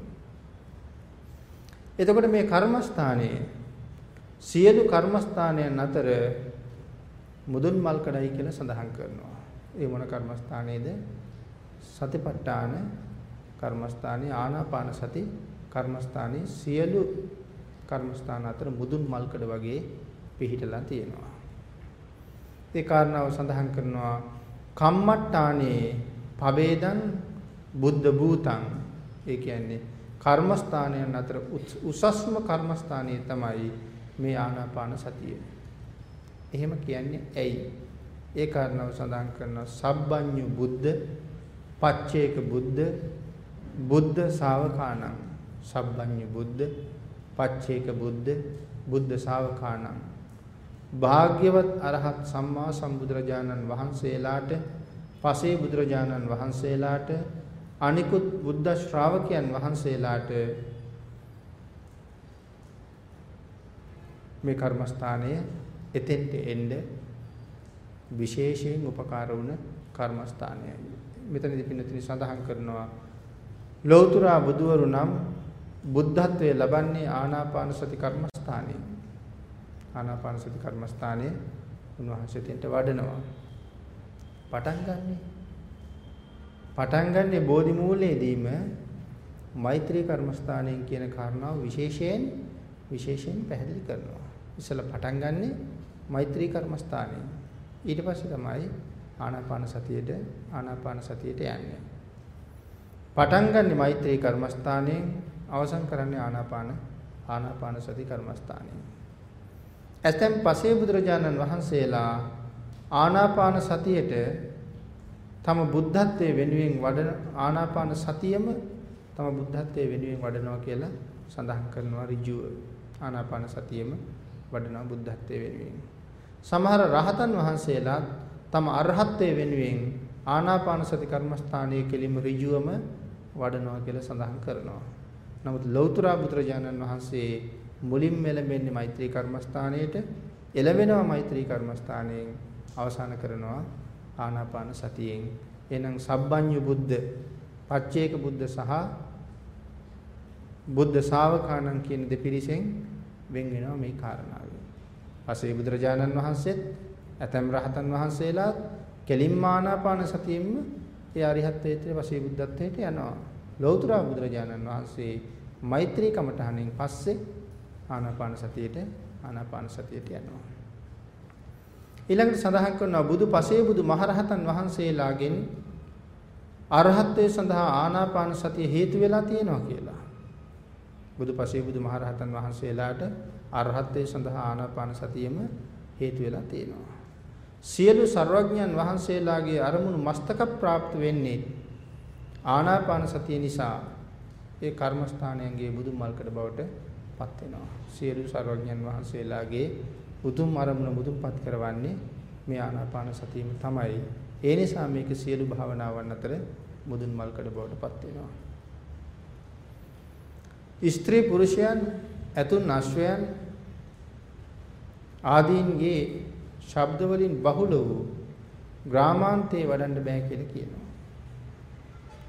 එතකොට මේ කර්මස්ථානයේ සියලු කර්මස්ථානයන් අතර මුදුන් මල් කඩයි කියලා සඳහන් කරනවා. ඒ මොන කර්මස්ථානයේද? සතිපට්ඨාන කර්මස්ථානයේ ආනාපාන සති කර්මස්ථානයේ සියලු කර්මස්ථාන අතර මුදුන් මල්කඩ වගේ පිහිටලා තියෙනවා. ඒ කාරණාව සඳහන් කරනවා කම්මට්ටානේ පවේදන් බුද්ධ භූතං ඒ කියන්නේ කර්මස්ථානයන් අතර උසස්ම කර්මස්ථානය තමයි මේ ආනාපාන සතිය. එහෙම කියන්නේ ඇයි? ඒ කාරණාව සඳහන් කරනවා සබ්බඤ්ඤු බුද්ධ පච්චේක බුද්ධ බුද්ධ ශාවකානං සබ්බඤ්ඤු බුද්ධ පච්චේක බුද්ධ බුද්ධ ශාවකානං භාග්‍යවත් අරහත් සම්මා සම්බුදුරජාණන් වහන්සේලාට පසේ බුදුරජාණන් වහන්සේලාට අනිකුත් බුද්ධ ශ්‍රාවකයන් වහන්සේලාට මේ කර්මස්ථානය එතෙන්ට එන්න විශේෂයෙන් උපකාර වුණ කර්මස්ථානයයි. මෙතනදී පින්නතුනි සඳහන් කරනවා ලෞතර බුදුවරු නම් බුද්ධත්වයේ ලබන්නේ ආනාපාන සති කර්මස්ථානයේ. ආනාපාන සති කර්මස්ථානයේ උන්වහන්සේ තෙන්ට වඩනවා. පටන් ගන්නෙ පටන් ගන්නෙ බෝධි මූලයේදීම මෛත්‍රී කර්මස්ථානයෙන් කියන කාරණාව විශේෂයෙන් විශේෂයෙන් පැහැදිලි කරනවා. ඉස්සෙල්ලා පටන් ගන්නෙ මෛත්‍රී කර්මස්ථානයෙන්. ඊට පස්සේ තමයි ආනාපාන සතියට ආනාපාන සතියට යන්නේ. පටන් ගන්නෙ මෛත්‍රී කර්මස්ථානයෙන් අවසන් කරන්නේ ආනාපාන ආනාපාන සති කර්මස්ථානයෙන්. ඇතැම් පසේ බුදුරජාණන් වහන්සේලා ආනාපාන සතියට තම බුද්ධත්වයේ වෙනුවෙන් වඩන ආනාපාන සතියම තම බුද්ධත්වයේ වෙනුවෙන් වඩනවා කියලා සඳහන් කරනවා ඍජුව. ආනාපාන සතියෙම වඩනවා බුද්ධත්වයේ වෙනුවෙන්. සමහර රහතන් වහන්සේලා තම අරහත්ත්වයේ වෙනුවෙන් ආනාපාන සති කර්මස්ථානයේ කෙලිම ඍජුවම වඩනවා කියලා සඳහන් කරනවා. නමුත් ලෞතර බුදුරජාණන් වහන්සේ මුලින්ම එළඹෙන්නේ මෛත්‍රී කර්මස්ථානයේට එළවෙනවා මෛත්‍රී කර්මස්ථානයෙන් අවසන් කරනවා ආනාපාන සතියෙන්. එහෙනම් සබ්බඤ්ඤු බුද්ධ, පච්චේක බුද්ධ සහ බුද්ධ ශාවකාණන් කියන දෙපිරිසෙන් වෙන් වෙනවා මේ කාරණාවෙන්. පසේ බුදුරජාණන් වහන්සේත් ඇතම් රහතන් වහන්සේලා කෙලින්ම ආනාපාන සතියෙම ඒ අරිහත්ත්වයට පසේ බුද්ධත්වයට යනවා. ලෞතර බුදුරජාණන් වහන්සේ මෛත්‍රී කමඨහණෙන් පස්සේ ආනාපාන සතියට ආනාපාන සතියට යනවා. ඊළඟට සඳහන් කරනවා බුදු පසේ බුදු මහරහතන් වහන්සේලාගෙන් අරහත්ත්වයේ සඳහා ආනාපාන සතිය හේතු වෙලා තියෙනවා කියලා. බුදු පසේ බුදු මහරහතන් වහන්සේලාට අරහත්ත්වයේ සඳහා ආනාපාන සතියෙම හේතු වෙලා තියෙනවා. සියලු ਸਰවඥයන් වහන්සේලාගේ අරමුණු මස්තක ප්‍රාප්ත වෙන්නේ ආනාපාන සතිය නිසා ඒ කර්මස්ථානයන්ගේ බුදු මල්කඩ බවට පත් වෙනවා. සියලු ਸਰවඥයන් වහන්සේලාගේ උතුම් අරමුණ මුදුන්පත් කරවන්නේ මේ ආනාපාන සතියම තමයි. ඒ නිසා මේක සියලු භාවනාවන් අතර මුදුන් මල්කඩ බවට පත් වෙනවා. ස්ත්‍රී පුරුෂයන් ඇතුන් අශ්වයන් ආදීන්ගේ ශබ්ද වලින් බහුල වූ ග්‍රාමාන්තේ වඩන්න බෑ කියලා කියනවා.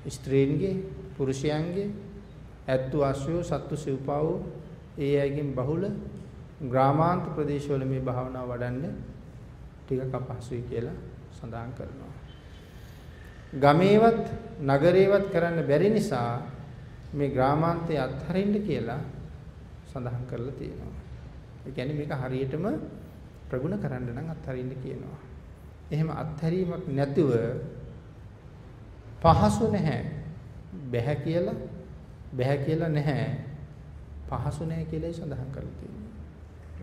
ස්ත්‍රීන්ගේ පුරුෂයන්ගේ ඇත්තු අශ්වයෝ සත්තු සිව්පාවෝ ඒ අයගෙන් බහුල ග්‍රාමාන්ත ප්‍රදේශවල මේ භාවනාව වඩන්න ටිකක් අපහසුයි කියලා සඳහන් කරනවා. ගමේවත් නගරේවත් කරන්න බැරි නිසා මේ ග්‍රාමාන්තය අත්හරින්න කියලා සඳහන් කරලා තියෙනවා. ඒ කියන්නේ මේක හරියටම ප්‍රගුණ කරන්න නම් අත්හරින්න කියනවා. එහෙම අත්හැරීමක් නැතුව පහසු නැහැ. බැහැ කියලා බැහැ කියලා නැහැ. පහසු නැහැ කියලායි සඳහන් කරලා තියෙන්නේ.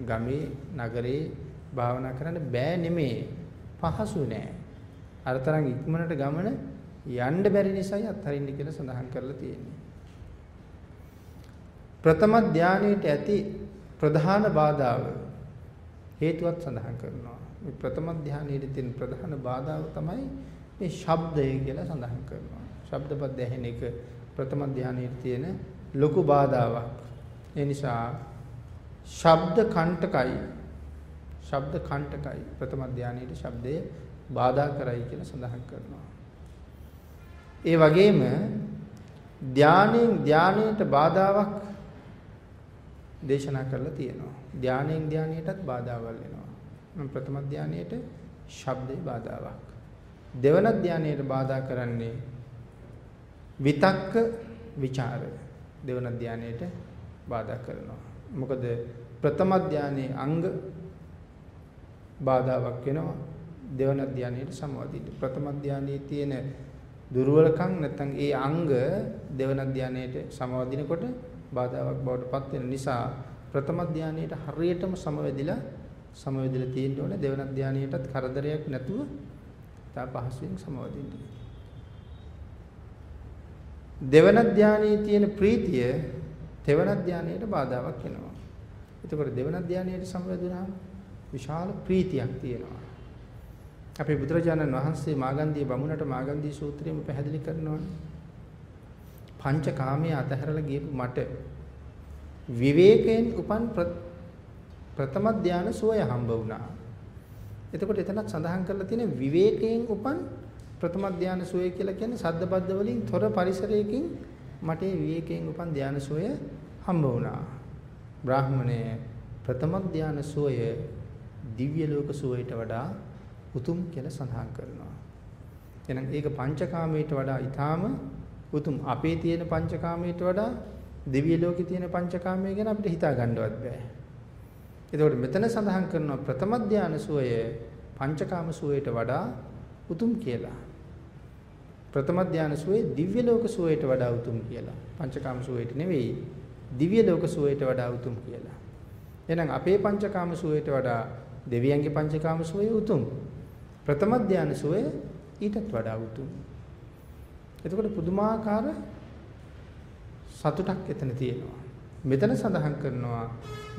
ගමේ නගරේ භාවනා කරන්න බෑ නෙමේ. පහසු නෑ. අර තරම් ඉක්මනට ගමන යන්න බැරි නිසායි අත්හරින්න කියලා සඳහන් කරලා තියෙන්නේ. ප්‍රථම ධානයේට ඇති ප්‍රධාන බාධාව හේතුවත් සඳහන් කරනවා. මේ ප්‍රථම ධානයේදී තියෙන ප්‍රධාන බාධාව තමයි මේ ශබ්දය කියලා සඳහන් කරනවා. ශබ්දපද ඇහෙන එක ප්‍රථම ධානයේ තියෙන ලොකු බාධාවක්. ඒ නිසා ශබ්ද කණ්ඨකයි ශබ්ද කණ්ඨකයි ප්‍රථම ධානයේදී ශබ්දය බාධා කරයි කියලා සඳහන් කරනවා. ඒ වගේම ධානයෙන් ධානයට බාධාවක් දේශනා කරලා තියෙනවා. ධානයෙන් ධානයටත් බාධාවල් එනවා. ප්‍රථම ධානයේට ශබ්දේ බාධාවක්. දෙවන ධානයේට බාධා කරන්නේ විතක්ක ਵਿਚාර. දෙවන ධානයේට බාධා කරනවා. මොකද ප්‍රථම ධානයේ අංග බාධාවක් වෙනවා දෙවන ධානයට සමවදින්න. ප්‍රථම ධානයේ තියෙන දුර්වලකම් නැත්නම් ඒ අංග දෙවන ධානයට සමවදිනකොට බාධාවක් බවට පත් වෙන නිසා ප්‍රථම ධානයට හරියටම සමවැදිලා සමවැදිලා තියෙන්න ඕනේ දෙවන ධානයටත් කරදරයක් නැතුව තා පහසුවෙන් සමවදින්න. දෙවන ධානයේ තියෙන ප්‍රීතිය තෙවන ධානයට බාධාවක් වෙනවා. එතකොට දෙවන ධානයට සමවැදුනහම විශාල ප්‍රීතියක් තියෙනවා. අපේ බුදුරජාණන් වහන්සේ මාගන්දී බමුණට මාගන්දී සූත්‍රයේම පැහැදිලි කරනවානේ. පංචකාමයේ අතහැරලා ගියපු මට විවේකයෙන් උපන් ප්‍රථම ධානය සෝය හම්බ වුණා. එතකොට එතනත් සඳහන් කරලා තියෙන විවේකයෙන් උපන් ප්‍රථම ධානය සෝය කියලා කියන්නේ සද්දබද්ද වලින් තොර පරිසරයකින් මට විවේකයෙන් උපන් ධානය සෝය හම්බ වුණා. බ්‍රාහමණය ප්‍රථම ධානය සෝය දිව්‍ය ලෝක සුවයට වඩා උතුම් කියලා සඳහන් කරනවා. එහෙනම් ඒක පංචකාමයට වඩා ඊටාම උතුම්. අපේ තියෙන පංචකාමයට වඩා දිව්‍ය ලෝකේ තියෙන පංචකාමය ගැන අපිට හිතා ගන්නවත් බෑ. එතකොට මෙතන සඳහන් කරනවා ප්‍රථම ධානය සුවය පංචකාම සුවයට වඩා උතුම් කියලා. ප්‍රථම ධානය සුවේ දිව්‍ය ලෝක සුවයට වඩා උතුම් කියලා. පංචකාම සුවයට නෙවෙයි දිව්‍ය ලෝක සුවයට වඩා උතුම් කියලා. එහෙනම් අපේ පංචකාම සුවයට වඩා දෙවියන්ගේ පංචකාම සුවය උතුම්. ප්‍රථම ධානය සුවය ඊටත් වඩා උතුම්. එතකොට පුදුමාකාර සතුටක් එතන තියෙනවා. මෙතන සඳහන් කරනවා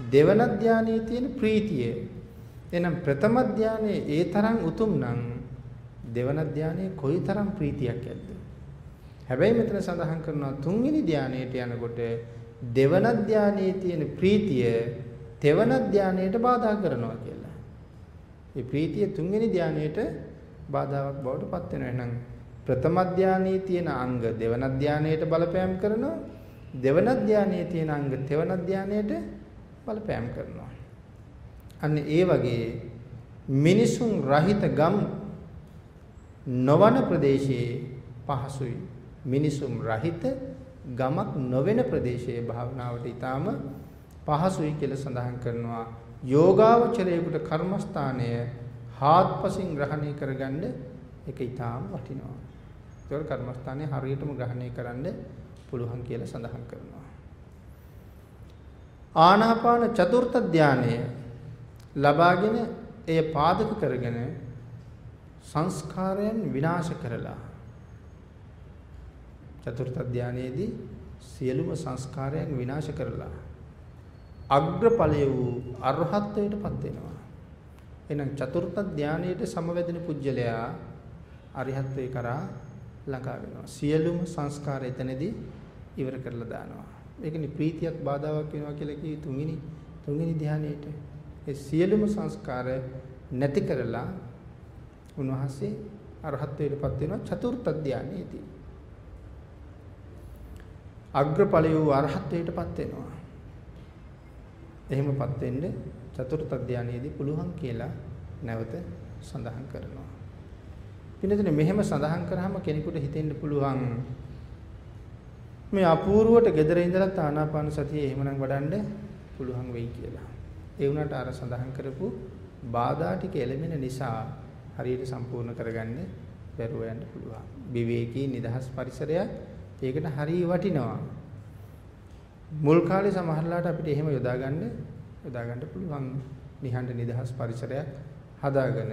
දෙවන ධානයේ තියෙන ප්‍රීතිය. එහෙනම් ප්‍රථම ධානයේ ඒ තරම් උතුම් නම් දෙවන ධානයේ කොයිතරම් ප්‍රීතියක් ඇද්ද? හැබැයි මෙතන සඳහන් කරනවා තුන්වෙනි ධානයට යනකොට දෙවන ධානයේ තියෙන ප්‍රීතිය තෙවන ධානයට බාධා කරනවා කියලා. ඒ ප්‍රීතිය තුන්වෙනි ධානයේට බාධාවක් බවට පත් වෙනවා. එහෙනම් ප්‍රථම ධානයේ තියෙන අංග දෙවන ධානයේට බලපෑම් කරනවා. දෙවන ධානයේ තියෙන අංග තෙවන ධානයේට බලපෑම් කරනවා. අන්න ඒ වගේ මිනිසුන් රහිත ගම් නොවන ප්‍රදේශයේ පහසුයි. මිනිසුන් රහිත ගමක් නොවන ප්‍රදේශයේ භාවනාවට ඊටාම පහසුයි කියලා සඳහන් කරනවා. යෝගාවචරයේකට කර්මස්ථානය හාත්පසින් ග්‍රහණය කරගන්න ඒක ඊටාම වටිනවා. ඒක කර්මස්ථානය හරියටම ග්‍රහණය කරන්න පුළුවන් කියලා සඳහන් කරනවා. ආනාපාන චතුර්ථ ධානය ලබාගෙන එය පාදක කරගෙන සංස්කාරයන් විනාශ කරලා චතුර්ථ ධානයේදී සියලුම සංස්කාරයන් විනාශ කරලා අග්‍රඵලය වූ අරහත්ත්වයටපත් වෙනවා. එහෙනම් චතුර්ථ ධානයේට සමවැදෙන පුජ්‍යලයා අරිහත්ත්වේ කරා ළඟා වෙනවා. සියලුම සංස්කාර එතනදී ඉවර කරලා දානවා. ඒකනේ ප්‍රීතියක් බාධාවක් වෙනවා කියලා කිය තුන්වෙනි තුන්වෙනි ධානයේට. ඒ සියලුම සංස්කාර නැති කරලා උන්වහන්සේ අරහත්ත්වයටපත් වෙනවා චතුර්ථ ධානයේදී. අග්‍රඵලය වූ අරහත්ත්වයටපත් වෙනවා. එහෙමපත් වෙන්න චතුර්ථ ධානයේදී පුළුවන් කියලා නැවත සඳහන් කරනවා. පින්නතනේ මෙහෙම සඳහන් කරාම කෙනෙකුට හිතෙන්න පුළුවන් මේ අපූර්වට gedara ඉඳලා ආනාපාන සතිය එහෙමනම් වඩන්න පුළුවන් වෙයි කියලා. ඒ වුණාට අර සඳහන් කරපු බාධා ටික එළමෙන නිසා හරියට සම්පූර්ණ කරගන්න බැරුව යන්න පුළුවන්. විවේකී නිදහස් පරිසරයක් ඒකට හරිය වටිනවා. මුල් කාලේ සමහරලාට අපිට එහෙම යොදාගන්න යොදාගන්න පුළුවන් නිහඬ නිදහස් පරිසරයක් හදාගෙන.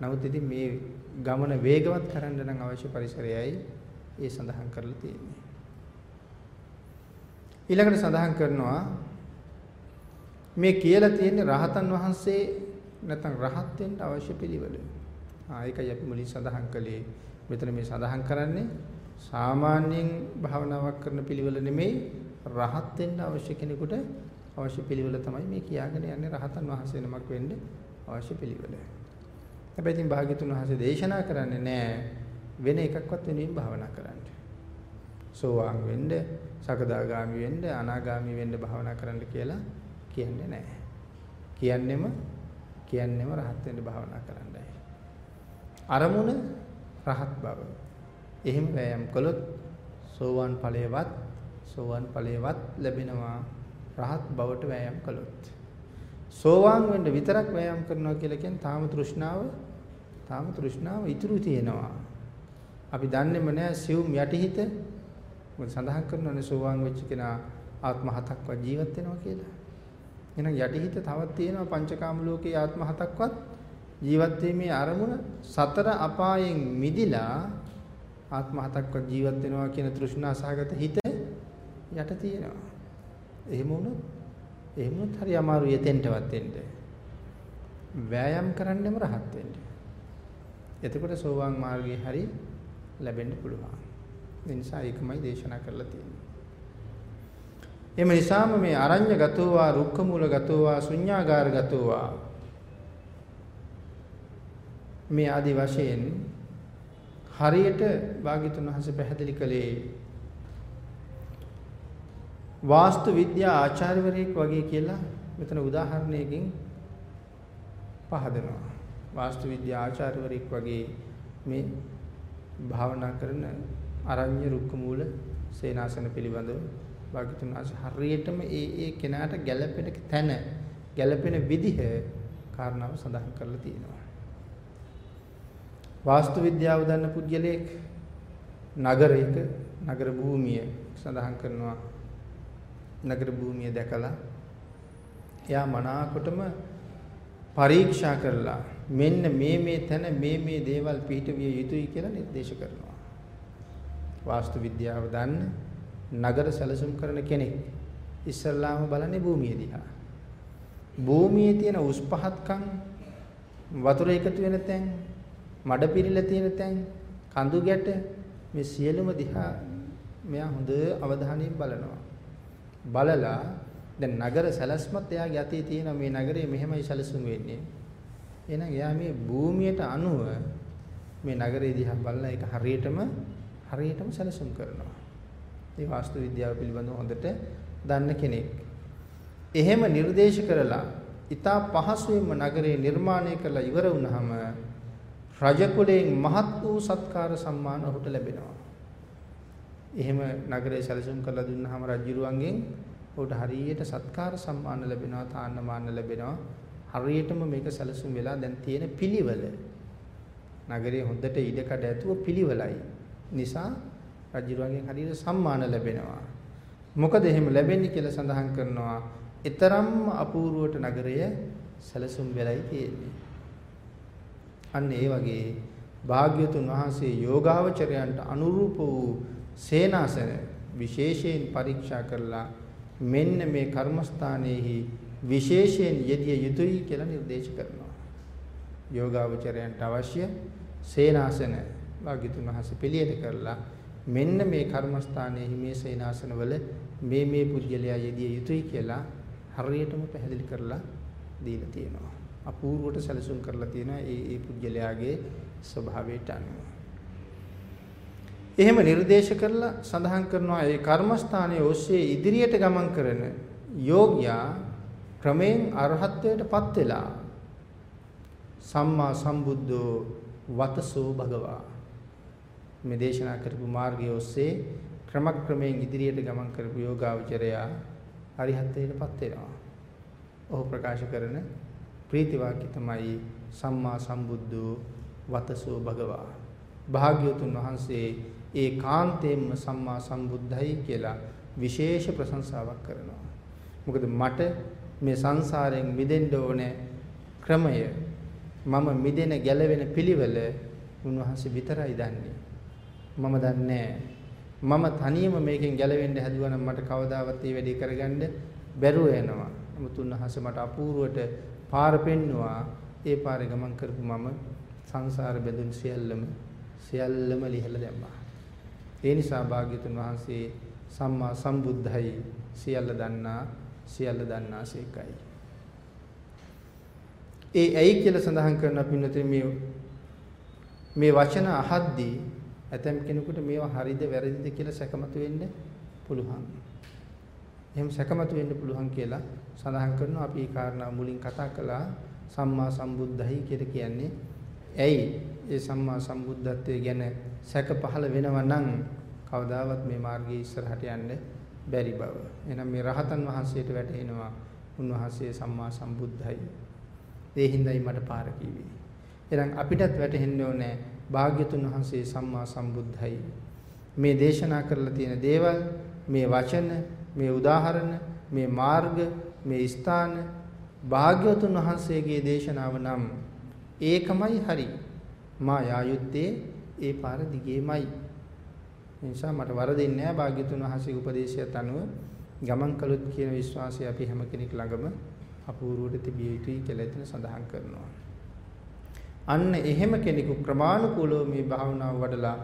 නමුත් ඉතින් මේ ගමන වේගවත් කරන්න නම් අවශ්‍ය පරිසරයයි ඒ සඳහන් කරලා තියෙන්නේ. ඊළඟට සඳහන් කරනවා මේ කියලා තියෙන්නේ රහතන් වහන්සේ නැත්නම් රහත් වෙන්න අවශ්‍ය පිළිවෙල. ආ ඒකයි අපි මුලින් සඳහන් කළේ. මෙතන මේ සඳහන් කරන්නේ සාමාන්‍යයෙන් භාවනාවක් කරන පිළිවෙල නෙමෙයි රහත් වෙන්න අවශ්‍ය කෙනෙකුට අවශ්‍ය පිළිවෙල තමයි මේ කියාගෙන යන්නේ රහතන් වහන්සේ නමක් වෙන්න අවශ්‍ය පිළිවෙල. හැබැයි ඉතින් භාග්‍යතුන් වහන්සේ දේශනා කරන්නේ නැහැ වෙන එකක්වත් වෙනුවෙන් භාවනා කරන්න. සෝවාන් වෙන්න, සකදාගාමි වෙන්න, අනාගාමි වෙන්න භාවනා කරන්න කියලා කියන්නේ නැහැ. කියන්නෙම කියන්නෙම රහත් වෙන්න භාවනා කරන්නයි. අරමුණ රහත් බව. එහෙම වෑයම් කළොත් සෝවාන් ඵලයේවත් සෝවාන් ඵලයේවත් ලැබෙනවා රහත් බවට වෑයම් කළොත්. සෝවාන් වෙන්න විතරක් වෑයම් කරනවා කියලා කියන්නේ තාම තෘෂ්ණාව තාම තෘෂ්ණාව ඉතුරු තියෙනවා. අපි දන්නේම නැහැ සිවුම් යටිහිත මොකද සඳහන් කරනවානේ සෝවාන් වෙච්ච කෙනා ආත්ම හතක්වත් ජීවත් වෙනවා කියලා. එහෙනම් යටිහිත තවත් තියෙනවා පංචකාම ලෝකයේ ආත්ම හතක්වත් ජීවත් වීමේ අරමුණ සතර අපායෙන් මිදිලා ආත්ම හතක්වත් ජීවත් වෙනවා කියන තෘෂ්ණා සහගත හිත යට තියෙනවා. එහෙම වුණොත් එහෙම වුණොත් හරි අමාරුයි එතෙන්ටවත් එන්න. වෑයම් කරන්නෙම රහත් වෙන්න. එතකොට සෝවාන් මාර්ගයේ හරි ලැබෙන්න පුළුවන්. ඒ නිසා ඒකමයි දේශනා කරලා තියෙන්නේ. එම නිසාම මේ අරඤ්‍ය ගතෝවා රුක්ඛ මූල ගතෝවා ශුඤ්ඤාගාර ගතෝවා මේ ආදි වශයෙන් හරියට භාග්‍යතුන් වහන්සේ පැහැදිලි කළේ වාස්තු විද්‍යා ආචාර්යවරයෙක් වගේ කියලා මෙතන උදාහරණයකින් පහදනවා. වාස්තු විද්‍යා ආචාර්යවරයෙක් වගේ මේ භාවනා කරන අරඤ්‍ය රුක්ක මූල සේනාසන පිළිබඳව භාග්‍යතුන් වහන්සේ හරියටම ඒ ඒ කෙනාට ගැළපෙන තැන ගැළපෙන විදිහ කාරණාව සඳහන් කරලා තියෙනවා. වාස්තු විද්‍යාව දන්න පුද්ගලයෙක් නගරයක නගර භූමිය සඳහන් කරනවා නගර භූමිය දැකලා එයා මනාකොටම පරීක්ෂා කරලා මෙන්න මේ මේ තැන මේ මේ දේවල් පිළිටවිය යුතුයි කියලා නිර්දේශ කරනවා. වාස්තු විද්‍යාව දන්න නගර සැලසුම් කරන කෙනෙක් ඉස්සල්ලාම බලන්නේ භූමිය දිහා. භූමියේ තියෙන උස් පහත්කම් වතුර එකතු වෙන තැන්, මඩ පිරීලා තියෙන තැන්, කඳු ගැට මේ සියලුම දිහා මෙයා හොඳ අවධානයෙන් බලනවා. බලලා දැන් නගර සැලැස්මත් එයාගේ අතේ තියෙන මේ නගරේ මෙහෙමයි සැලසුම් වෙන්නේ. එහෙනම් එයා මේ භූමියට අනුව මේ නගරේ දිහා බලලා ඒක හරියටම හරියටම සැලසුම් කරනවා. මේ වාස්තු විද්‍යාව පිළිබඳව හොඳට දන්න කෙනෙක්. එහෙම නිර්දේශ කරලා ඊටා පහසුවෙන්ම නගරේ නිර්මාණය කරලා ඉවර වුණාම රජ කුලයෙන් මහත් වූ සත්කාර සම්මාන ඔහුට ලැබෙනවා. එහෙම නගරේ සැලසුම් කරලා දුන්නාම රජුරුවන්ගෙන් ඔහුට හරියට සත්කාර සම්මාන ලැබෙනවා, තාන්න මාන්න ලැබෙනවා. හරියටම මේක සැලසුම් වෙලා දැන් තියෙන පිළිවෙල. නගරේ හොඳට ඉඩකඩ ඇතුව පිළිවෙලයි. නිසා රජුරුවන්ගෙන් හරියට සම්මාන ලැබෙනවා. මොකද එහෙම ලැබෙන්නේ කියලා සඳහන් කරනවා. ඊතරම්ම අපූර්වට නගරය සැලසුම් වෙලයි තියෙන්නේ. අන්න ඒ වගේ භාග්‍යතුන් වහන්සේ යෝගාවචරයන්ට අනුරූප වූ සේනාසන විශේෂයෙන් පරීක්ෂා කරලා මෙන්න මේ කර්මස්ථානයේහි විශේෂයෙන් යෙදිය යුතුයි කියලා නිර්දේශ කරනවා. යෝගාවචරයන්ට අවශ්‍ය සේනාසන භාග්‍යතුන් වහන්සේ පිළියෙල කරලා මෙන්න මේ කර්මස්ථානයේ මේ සේනාසනවල මේ මේ පුජ්‍යලයා යෙදිය යුතුයි කියලා හරියටම පැහැදිලි කරලා දීලා තියෙනවා. අපූර්වට සැලසුම් කරලා තියෙනවා ඒ ඒ පුජ්‍යලයාගේ ස්වභාවයට අනුව. එහෙම නිර්දේශ කරලා සඳහන් කරනවා ඒ කර්මස්ථානයේ ඔස්සේ ඉදිරියට ගමන් කරන යෝග්‍යයා ක්‍රමෙන් අරහත්ත්වයටපත් වෙලා සම්මා සම්බුද්ධෝ වතසෝ භගවා මේ දේශනා කරපු මාර්ගය ඔස්සේ ක්‍රමක්‍රමයෙන් ඉදිරියට ගමන් කරපු යෝගාවචරයා අරිහත්ත්වයටපත් වෙනවා. ඔහු ප්‍රකාශ කරන ප්‍රීති වාක්‍ය තමයි සම්මා සම්බුද්ධෝ වතසෝ භගවා. භාග්‍යවතුන් වහන්සේ ඒ කාන්තේම්ම සම්මා සම්බුද්ධයි කියලා විශේෂ ප්‍රශංසාවක් කරනවා. මොකද මට මේ සංසාරයෙන් මිදෙන්න ඕනේ ක්‍රමය මම මිදෙන ගැලවෙන පිළිවෙල උන්වහන්සේ විතරයි දන්නේ. මම දන්නේ මම තනියම මේකෙන් ගැලවෙන්න හැදුවා නම් මට කවදාවත් මේ වැඩේ කරගන්න බැරුව යනවා. නමුත් උන්වහන්සේ මට අපූර්වට පාර පෙන්නවා. ඒ පාරේ ගමන් කරපු මම සංසාර බැඳුන් සියල්ලම සියල්ලම ලිහලා දැම්මා. ඒ නිසා භාග්‍යතුන් වහන්සේ සම්මා සම්බුද්ධයි සියල්ල දන්නා සියල්ල දන්නාසේකයි. ඒ ඇයි කියලා සඳහන් කරන පින්නතේ මේ මේ වචන අහද්දී ඇතම් කෙනෙකුට මේවා හරිද වැරදිද කියලා සැකමතු වෙන්න පුළුවන්. එහෙම සැකමතු වෙන්න පුළුවන් කියලා සඳහන් කරනවා අපි ඒ කාරණා මුලින් කතා කළා සම්මා සම්බුද්ධයි කියලා කියන්නේ ඇයි ඒ සම්මා සම්බුද්ධත්වයේ ගැන සැක පහළ වෙනවා නම් කවදාවත් මේ මාර්ගයේ ඉස්සරහට යන්න බැරි බව. එහෙනම් මේ රහතන් වහන්සේට වැටහෙනවා උන්වහන්සේ සම්මා සම්බුද්ධයි. ඒ හිඳයි මට පාර කිව්වේ. එහෙනම් අපිටත් වැටහෙන්න ඕනේ භාග්‍යතුන් වහන්සේ සම්මා සම්බුද්ධයි. මේ දේශනා කරලා තියෙන දේවල්, මේ වචන, මේ උදාහරණ, මේ මාර්ග, මේ ස්ථාන භාග්‍යවතුන් වහන්සේගේ දේශනාව නම් ඒකමයි හරි. මා යායුත්තේ ඒ පාර දිගේමයි. ඒ නිසා මට වරදින්නේ නැහැ භාග්‍යතුන් වහන්සේගේ උපදේශයත් අනුව ගමන් කළොත් කියන විශ්වාසය අපි හැම කෙනෙක් ළඟම අපූර්වවට තිබිය යුතුයි කියලා එතන සඳහන් කරනවා. අන්න එහෙම කෙනෙකු ක්‍රමානුකූලව මේ භාවනාව වඩලා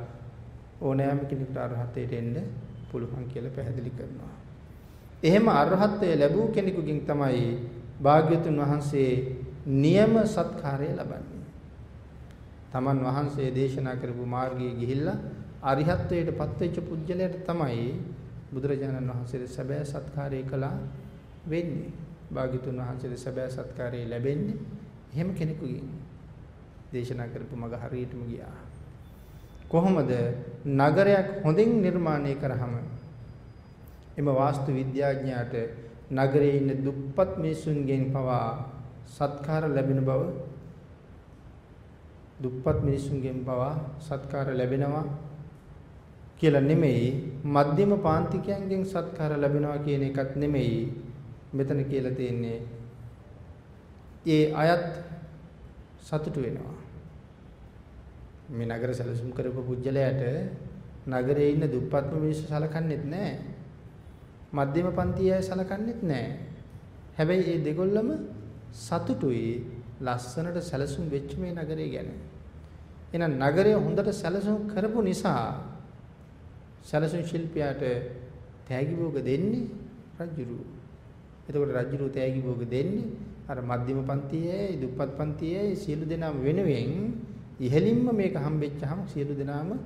ඕනෑම කෙනෙකුට අරහතයට එන්න පුළුවන් කියලා පැහැදිලි කරනවා. එහෙම අරහත්ත්වය ලැබූ කෙනෙකුගෙන් තමයි භාග්‍යතුන් වහන්සේ නියම සත්කාරය ලබන්නේ. තමන් වහන්සේ දේශනා කරපු මාර්ගයේ ගිහිල්ලා අරිහත්ත්වයට පත්වෙච්ච පුජ්‍යලයට තමයි බුදුරජාණන් වහන්සේට සැබෑ සත්කාරය කළා වෙන්නේ. භාග්‍යතුන් වහන්සේට සැබෑ සත්කාරය ලැබෙන්නේ එහෙම කෙනෙකුගෙන්. දේශනා කරපු මග හරියටම ගියා. කොහොමද නගරයක් හොඳින් නිර්මාණය කරාම එම වාස්තු විද්‍යාඥයාට නගරයේ ඉන්න දුප්පත් මිනිසුන්ගෙන් පවා සත්කාර ලැබෙන බව දුප්පත් මිනිසුන්ගෙන් පවා සත්කාර ලැබෙනවා කියලා නෙමෙයි මධ්‍යම පාන්තිකයන්ගෙන් සත්කාර ලැබෙනවා කියන එකත් නෙමෙයි මෙතන කියලා තියෙන්නේ ඒ අයත් සතුටු වෙනවා මේ නගර සැලසුම් කරපු පුජ්‍යලයට නගරේ ඉන්න දුප්පත්ම මිනිස්සු සලකන්නේත් නැහැ. මධ්‍යම පන්තිය අය සලකන්නේත් නැහැ. හැබැයි මේ දෙගොල්ලම සතුටුයි ලස්සනට සැලසුම් වෙච්ච මේ නගරේ ගැන. එහෙනම් නගරය හොඳට සැලසුම් කරපු නිසා සැලසුම් ශිල්පියාට තෑගි භෝග දෙන්නේ රජුරු. එතකොට රජුරු තෑගි භෝග දෙන්නේ අර මධ්‍යම පන්තියේ දුප්පත් පන්තියේ සියලු දෙනාම වෙනුවෙන් ඉහලින්ම මේක හම්බෙච්චාම සියලු දෙනාම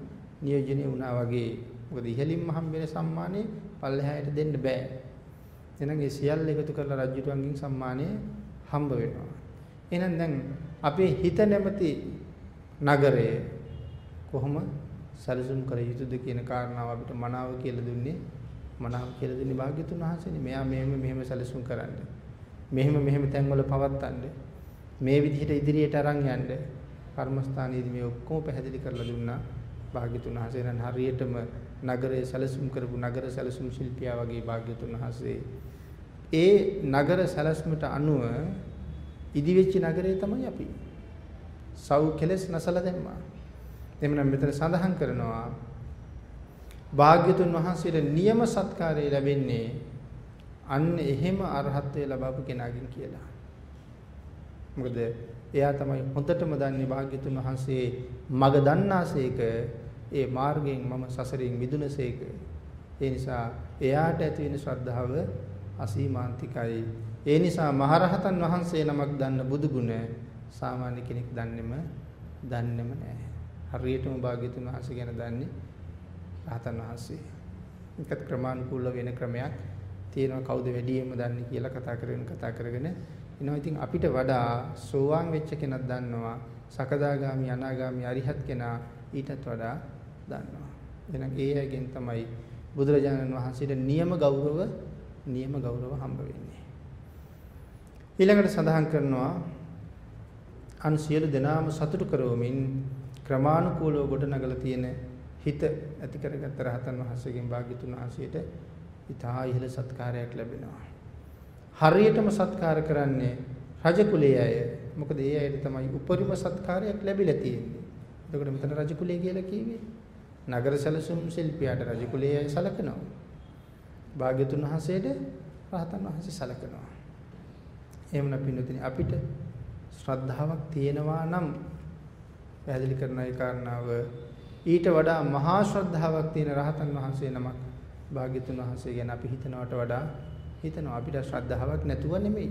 නියෝජනය වුණා වගේ. මොකද ඉහලින්ම හම්බෙන සම්මානය පල්ලෙහායට දෙන්න බෑ. එහෙනම් ඒ සියල්ල එකතු කරලා රජුටුවන්ගෙන් සම්මානය හම්බ වෙනවා. එහෙනම් දැන් අපේ හිත නැමැති නගරය කොහොම සැලසුම් කර යුතුද කියන කාරණාව අපිට මනාව කියලා දුන්නේ මනාව කියලා දුන්නේ භාග්‍යතුන් වහන්සේනේ. මෙයා මෙහෙම මෙහෙම සැලසුම් කරන්න. මෙහෙම මෙහෙම තැන්වල පවත්තන්න. මේ විදිහට ඉදිරියට අරන් යන්න. කර්මස්ථානයේදී මේ ඔක්කොම පැහැදිලි කරලා දුන්නා. භාග්‍යතුන් වහන්සේ නම් හරියටම නගරයේ සැලසුම් කරපු නගර සැලසුම් ශිල්පියා වගේ භාග්‍යතුන් වහන්සේ ඒ නගර සැලසුමට අනුව ඉදිවෙච්ච නගරය තමයි අපි. සව් කෙලස් නැසලා දැම්මා. එhmenan මෙතන සඳහන් කරනවා භාග්‍යතුන් වහන්සේට නියම සත්කාරය ලැබෙන්නේ අන්න එහෙම අරහත්ත්වය ලබපු කෙනාගෙන් කියලා. මොකද එයා තමයි හොඳටම දන්නේ භාග්‍යතුන් වහන්සේ මග දන්නාසේක ඒ මාර්ගයෙන් මම සසරින් මිදුනසේක. ඒ නිසා එයාට ඇති වෙන ශ්‍රද්ධාව අසීමාන්තිකයි. ඒ නිසා මහරහතන් වහන්සේ නමක් දන්න බුදු ගුණ සාමාන්‍ය කෙනෙක් දන්නෙම දන්නෙම නෑ. හරියටම භාග්‍යතුන් වහන්සේ ගැන දන්නේ රහතන් වහන්සේ. ඒකත් ක්‍රමානුකූල වෙන ක්‍රමයක් තියෙනවා කවුද වැඩියෙන්ම දන්නේ කියලා කතා කරගෙන කතා කරගෙන එනවා. ඉතින් අපිට වඩා සෝවාන් වෙච්ච කෙනෙක් දන්නවා. සකදාගාමි අනාගාමි අරිහත් කෙනා ඊටත් වඩා දන්නවා. එහෙනම් ඒ අයගෙන් තමයි බුදුරජාණන් වහන්සේට නියම ගෞරව නියම ගෞරව හම්බ වෙන්නේ. ඊළඟට සඳහන් කරනවා අන් සියලු දෙනාම සතුටු කරවමින් ක්‍රමානුකූලව ගොඩනගලා තියෙන හිත ඇති කරගත්ත රහතන් වහන්සේගෙන් භාග්‍යතුන් වහන්සේට ඉතා ඉහළ සත්කාරයක් ලැබෙනවා. හරියටම සත්කාර කරන්නේ රජ කුලයේ අය. මොකද ඒ අයට තමයි උපරිම සත්කාරයක් ලැබිලා තියෙන්නේ. එතකොට මෙතන රජ කුලය කියලා කිව්වේ නගර සැලසුම් ශිල්පියාට රජ කුලයේ අය සලකනවා. භාග්‍යතුන් වහන්සේට රහතන් වහන්සේ සලකනවා. එහෙමනම් පින්නතිනි අපිට ශ්‍රද්ධාවක් තියෙනවා නම් පැහැදිලි කරන ඒ කාරණාව ඊට වඩා මහා ශ්‍රද්ධාවක් තියෙන රහතන් වහන්සේ නමක් භාග්‍යතුන් වහන්සේ ගැන අපි හිතනවට වඩා හිතනවා අපිට ශ්‍රද්ධාවක් නැතුව නෙමෙයි.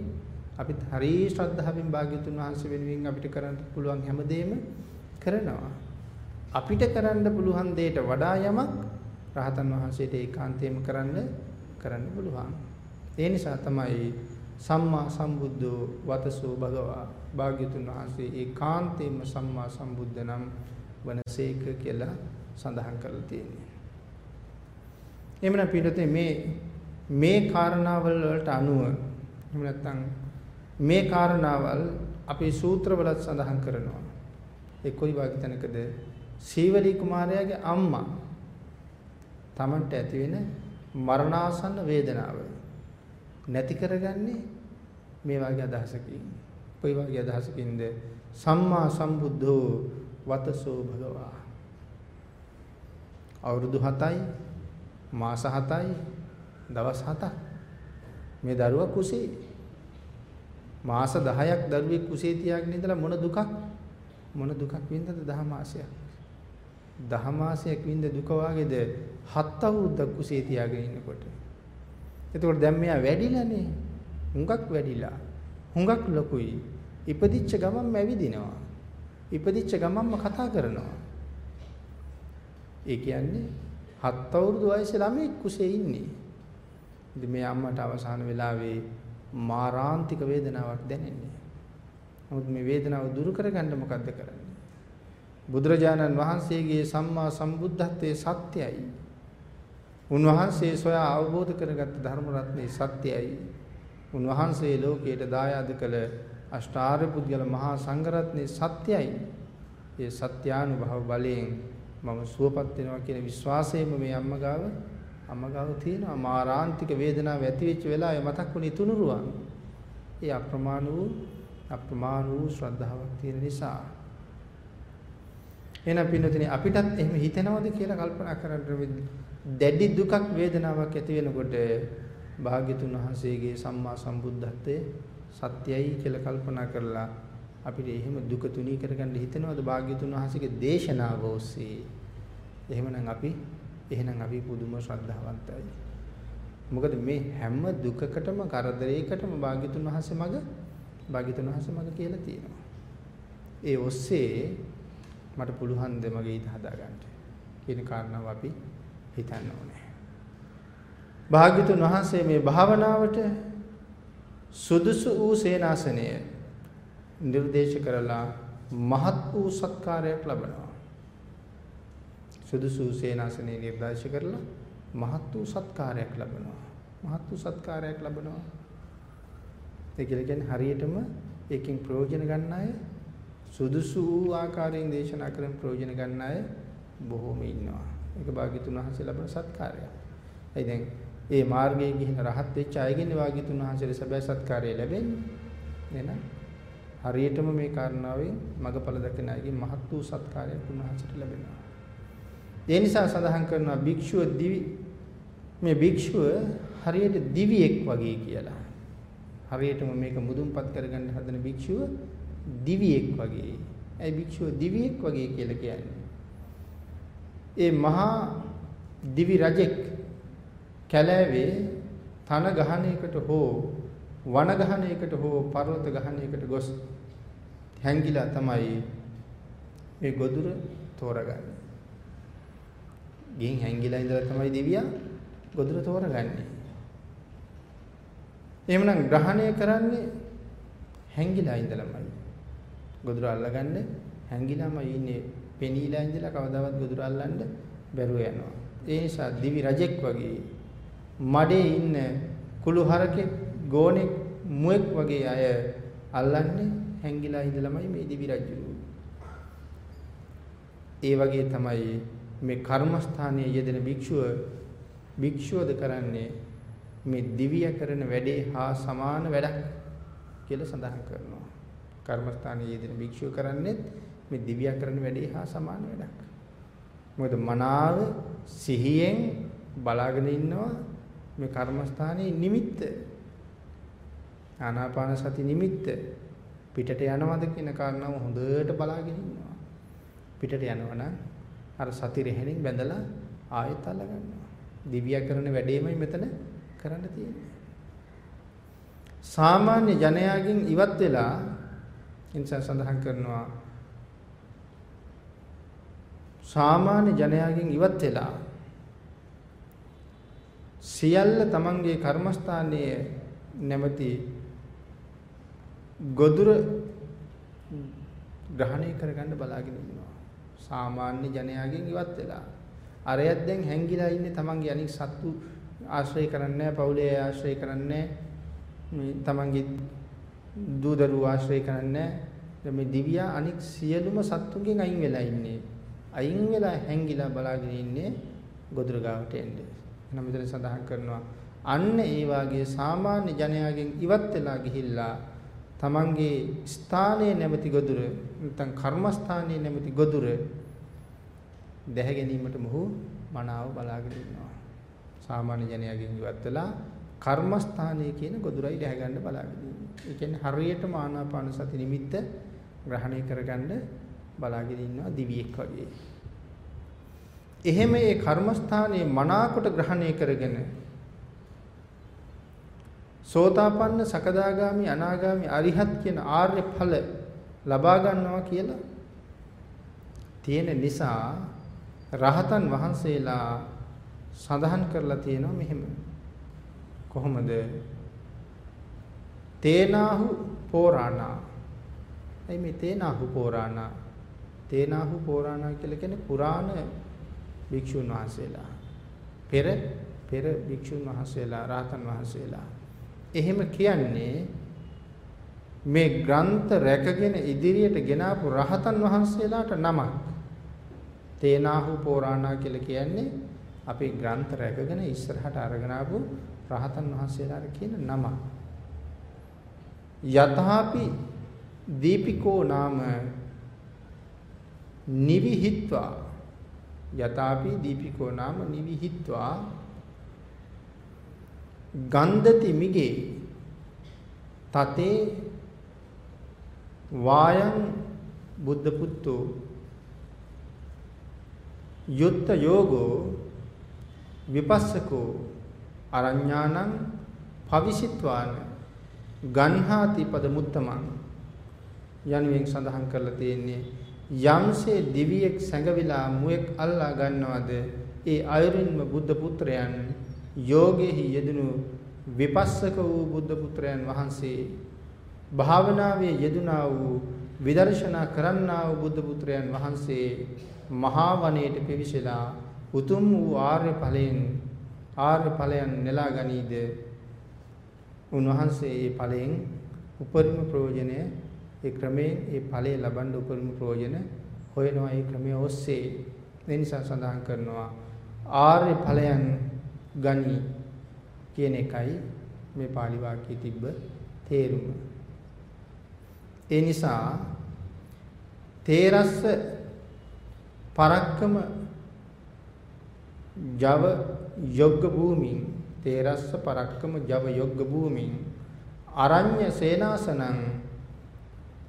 අපිත් හරි ශ්‍රද්ධාවෙන් භාග්‍යතුන් වහන්සේ වෙනුවෙන් අපිට කරන්න පුළුවන් හැමදේම කරනවා. අපිට කරන්න පුළුවන් දෙයට වඩා යමක් රහතන් වහන්සේට ඒකාන්තයෙන්ම කරන්න කරන්න පුළුවන්. ඒ නිසා තමයි සම්මා සම්බුද්ධෝ වතසෝ භගවා භාග්‍යතුන් වහන්සේ ඒකාන්තයෙන්ම සම්මා සම්බුද්ධ නම් වනසේක කියලා සඳහන් කරලා තියෙන්නේ. එහෙමනම් පිටතේ මේ මේ කාරණාවල් වලට අනුව එහෙම නැත්නම් මේ කාරණාවල් අපේ සූත්‍රවලත් සඳහන් කරනවා. ඒ කොයි වගේ තැනකද සීවලී කුමාරයාගේ අම්මා Tamanට ඇති වෙන මරණාසන්න වේදනාව නැති කරගන්නේ මේ වගේ අදහසකින්. කොයි වගේ අදහසකින්ද? සම්මා සම්බුද්ධෝ වතසෝ භගවා. අවුරුදු 7යි මාස 7යි දවස් 7ක් මේ දරුවා කුසේ. මාස 10ක් දරුවෙක් කුසේ තියාගෙන ඉඳලා මොන දුකක්? මොන දුකක් වින්දද 10 මාසයක්? 10 මාසයක් වින්ද දුක වාගේද හත් අවුරුද්දක් කුසේ තියාගෙන ඉන්නකොට. එතකොට දැන් මෙයා වැඩිලානේ. හුඟක් වැඩිලා. හුඟක් ලොකුයි. ඉපදිච්ච ගමන් මැවිදිනවා ඉපදිච්ච ගමන්ම කතා කරනවා ඒ කියන්නේ හත් අවුරුදු වයසේ ළමෙක් කුසේ ඉන්නේ. ඉතින් මේ අම්මට අවසාන වෙලාවේ මාරාන්තික වේදනාවක් දැනෙන්නේ. නමුත් මේ වේදනාව දුරු කරගන්න මොකද්ද කරන්නේ? බුදුරජාණන් වහන්සේගේ සම්මා සම්බුද්ධත්වයේ සත්‍යයි. උන්වහන්සේ සොයා අවබෝධ කරගත් ධර්ම රත්නේ සත්‍යයි. උන්වහන්සේ ලෝකයට දායාද කළ අෂ්ටාර්ය පුද්ගල මහා සංඝරත්නේ සත්‍යයි. ඒ සත්‍යානුභව බලයෙන් මම සුවපත් වෙනවා කියන විශ්වාසයෙන්ම මේ අම්මා ගාව අම්මා ගාව තියෙනවා මාරාන්තික වේදනාව ඇති වෙච්ච වෙලාවේ මතක් වුණේ තුනුරුවන්. ඒ අප්‍රමාණ වූ අප්‍රමාණ වූ ශ්‍රද්ධාවක් තියෙන නිසා. එහෙනම් පින්නතුනි අපිටත් එහෙම හිතෙනවද කියලා කල්පනා කරන්න දැඩි දුකක් වේදනාවක් ඇති වෙනකොට භාග්‍යතුන් වහන්සේගේ සම්මා සම්බුද්ධත්වයේ සත්‍යයි කියලා කල්පනා කරලා අපිට එහෙම දුක තුනී කරගන්න හිතෙනවද භාග්‍යතුන් වහන්සේගේ දේශනාව ඔස්සේ එහෙමනම් අපි එහෙනම් අපි පුදුම ශ්‍රද්ධාවන්තයි. මොකද මේ හැම දුකකටම කරදරයකටම භාග්‍යතුන් වහන්සේ මග භාග්‍යතුන් වහන්සේ මග කියලා තියෙනවා. ඒ ඔස්සේ මට පුළුවන් ද මගේ හිත හදාගන්න කියන කාරණාව අපි හිතන්න ඕනේ. භාග්‍යතුන් වහන්සේ මේ භාවනාවට සුදුසු වූ සේනාසනය නිර්දේශ කරලා මහත් වූ සත්කාරයක් ලබනවා. සුදුසු සේනාසනේ නිර්දේශ කරලා මහත් වූ සත්කාරයක් ලබනවා. මහත් වූ සත්කාරයක් ලබනවා. ඒ කියන්නේ හරියටම ඒකෙන් ප්‍රයෝජන ගන්න අය සුදුසු වූ ආකාරයෙන් දේශනා කරන ප්‍රයෝජන ගන්න අය බොහෝම ඉන්නවා. ඒක භාග්‍යතුන් වහන්සේ ලබන සත්කාරයක්. ඒ දැන් ඒ මාර්ගයේ ගිහින රහත් වෙච්ච අයගෙන් භාග්‍යතුන් වහන්සේට සැබෑ සත්කාරය ලැබෙන්නේ. නේද? හරියටම මේ කාරණාවෙන් මගඵල දැකන අයගේ මහත් වූ සත්කාරයක් උන්වහන්සේට ලැබෙනවා. ඒ නිසා සඳහන් කරනවා භික්ෂුව දිවි මේ භික්ෂුව හරියට දිවියෙක් වගේ කියලා. හරියටම මේක මුදුන්පත් කරගන්න හදන භික්ෂුව දිවියෙක් වගේ. ඒ භික්ෂුව දිවියෙක් වගේ කියලා කියන්නේ. ඒ මහා දිවි රජෙක් කැලෑවේ තන ගහණයකට හෝ වන ගහණයකට හෝ පර්වත ගහණයකට ගොස් හැංගිලා තමයි මේ ගොදුර තෝරගන්නේ. ගින් හැංගිලා ඉඳලා තමයි දෙවියා ගොදුර තෝරගන්නේ. එහෙමනම් ග්‍රහණය කරන්නේ හැංගිලා ඉඳලාමයි. ගොදුර අල්ලගන්න හැංගිලාමයි ඉන්නේ. පෙනීලා ඉඳලා කවදාවත් ගොදුර අල්ලන්න බැරුව යනවා. ඒ නිසා දිවි රජෙක් වගේ මඩේ ඉන්න කුළු හරකෙක් ගෝණෙක් මුවෙක් වගේ අය අල්ලන්නේ හැංගිලා ඉඳලාමයි මේ දිවි රජු. ඒ වගේ තමයි මේ කර්මස්ථානයේ යෙදෙන භික්ෂුව භික්ෂුවද කරන්නේ මේ දිවිය කරන වැඩේ හා සමාන වැඩක් කියලා සඳහන් කරනවා. කර්මස්ථානයේ යෙදෙන භික්ෂුව කරන්නේ මේ දිවිය කරන වැඩේ හා සමාන වැඩක්. මොකද මනාව සිහියෙන් බලාගෙන ඉන්නවා මේ කර්මස්ථානයේ නිමිත්ත ආනාපාන සති නිමිත්ත පිටට යනවද කියන කාරණාව හොඳට බලාගෙන ඉන්නවා. පිටට යනවනම් අර සති රෙහෙනින් බැඳලා ආයෙත් අල්ල ගන්නවා. දිව්‍ය කරන වැඩේමයි මෙතන කරන්න තියෙන්නේ. සාමාන්‍ය ජනයාගෙන් ඉවත් වෙලා ඉන්සන් සඳහන් කරනවා සාමාන්‍ය ජනයාගෙන් ඉවත් වෙලා සියල්ල තමන්ගේ කර්මස්ථානයේ නැමැති ගොදුර ග්‍රහණය කරගන්න බලාගෙන ඉන්නවා. සාමාන්‍ය ජනයාගෙන් ඉවත් වෙලා. අරයත් දැන් හැංගිලා ඉන්නේ තමන්ගේ අනික් සත්තු ආශ්‍රය කරන්නේ පවුලේ ආශ්‍රය කරන්නේ මේ තමන්ගේ දූ දරුවෝ ආශ්‍රය කරන්නේ මේ දිව්‍යා අනික් සියලුම සත්තුන්ගෙන් අයින් වෙලා ඉන්නේ. අයින් වෙලා හැංගිලා බලාගෙන ඉන්නේ ගොදුර ගාවට එන්නේ. එහෙනම් මෙතන සඳහන් කරනවා අන්න ඒ වාගේ සාමාන්‍ය ජනයාගෙන් ඉවත් වෙලා ගිහිල්ලා තමන්ගේ ස්ථානයේ නැමැති ගොදුර නැත්නම් කර්මස්ථානයේ නැමැති ගොදුර දැහැ ගැනීමට මොහු මනාව බලාගෙන ඉන්නවා. සාමාන්‍ය ජනයාගෙන් ඉවත් වෙලා කර්මස්ථානයේ කියන ගොදුරයි දැහැ ගන්න බලාගෙන ඉන්නේ. ඒ කියන්නේ හරියටම ආනාපාන සති නිමිත්ත ග්‍රහණය කරගන්න බලාගෙන ඉන්නවා දිවියෙක් වගේ. එහෙම ඒ කර්මස්ථානයේ මනාකොට ග්‍රහණය කරගෙන සෝතාපන්න සකදාගාමි අනාගාමි අරිහත් කියන ආර්ය ඵල ලබා ගන්නවා කියලා තියෙන නිසා රහතන් වහන්සේලා සඳහන් කරලා තියෙනවා මෙහෙම. කොහොමද? තේනාහු පෝරාණා. එයි මේ තේනාහු පෝරාණා? තේනාහු පෝරාණා කියලා කියන්නේ පුරාණ භික්ෂුන් වහන්සේලා පෙර පෙර භික්ෂුන් වහන්සේලා රහතන් වහන්සේලා එහෙම කියන්නේ මේ ග්‍රන්ථ රැකගෙන ඉදිරියට ගෙනාපු රහතන් වහන්සේලාට නමක්. තේනාහු පෝරාණා කියලා කියන්නේ අපේ ග්‍රන්ථ රැකගෙන ඉස්සරහට අරගෙන ආපු රහතන් වහන්සේලාට කියන නම. යතහාපි දීපිකෝ නාම නිවිහිත්වා යතාපි දීපිකෝ නාම නිවිහිත්වා. ගන්ධති මිගේ තතේ වායං බුද්ධ පුත්තෝ. යුත්ත යෝගෝ විපස්සකෝ අරඤ්ඤානං භවිෂිත්වාන ගන්හාති පද මුත්තමං. යනුවෙන් සඳහන් කරලා තියෙන්නේ යම්සේ දිවියෙක් සැඟවිලා මුවෙක් අල්ලා ගන්නවද? ඒ අයුරින්ම බුද්ධ පුත්‍රයන් යෝගෙහි යෙදුණු විපස්සක වූ බුද්ධ පුත්‍රයන් වහන්සේ භාවනාවේ යෙදුනා වූ විදර්ශනා කරන්නා වූ බුද්ධ පුත්‍රයන් වහන්සේ මහා වනයේට පිවිසලා උතුම් වූ ආර්ය ඵලයෙන් ආර්ය ඵලයන් නෙලා ගනීද? උන්වහන්සේ ඒ ඵලයෙන් උපරිම ප්‍රයෝජනය ඒ ක්‍රමයෙන් ඒ ඵලය ලබන්න උපරිම ප්‍රයෝජන හොයනවා ඒ ක්‍රමයේ ඔස්සේ ඒ නිසා සඳහන් කරනවා ආර්ය ඵලයන් ගනි කියන එකයි මේ pāli වාක්‍යයේ තිබ්බ තේරුම. ඒ නිසා තේරස්ස පරක්කම ජව යොග්ග භූමින් තේරස්ස පරක්කම ජව යොග්ග භූමින් අරඤ්‍ය සේනාසනං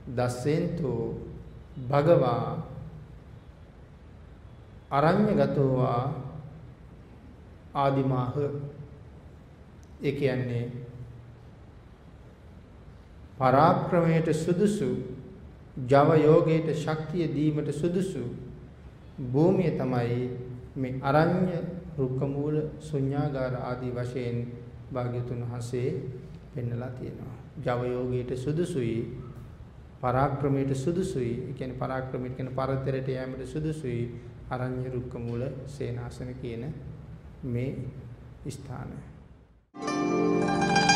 දස්සෙන්තු භගවා අරඤ්‍යගතෝවා ආදිමාහ ඒ කියන්නේ පරාක්‍රමයට සුදුසු ජව යෝගයට ශක්තිය දීමට සුදුසු භූමිය තමයි මේ අරඤ්‍ය රුක්ක මූල ශුන්‍යාගාර ආදී වශයෙන් භාග්‍යතුන් වහන්සේ පෙන්නලා තියෙනවා. ජව යෝගයට සුදුසුයි පරාක්‍රමයට සුදුසුයි. ඒ කියන්නේ පරාක්‍රමයට කියන පරතරයට යෑමට සුදුසුයි අරඤ්‍ය රුක්ක මූල සේනාසන කියන මේ ස්ථානය. Thank you.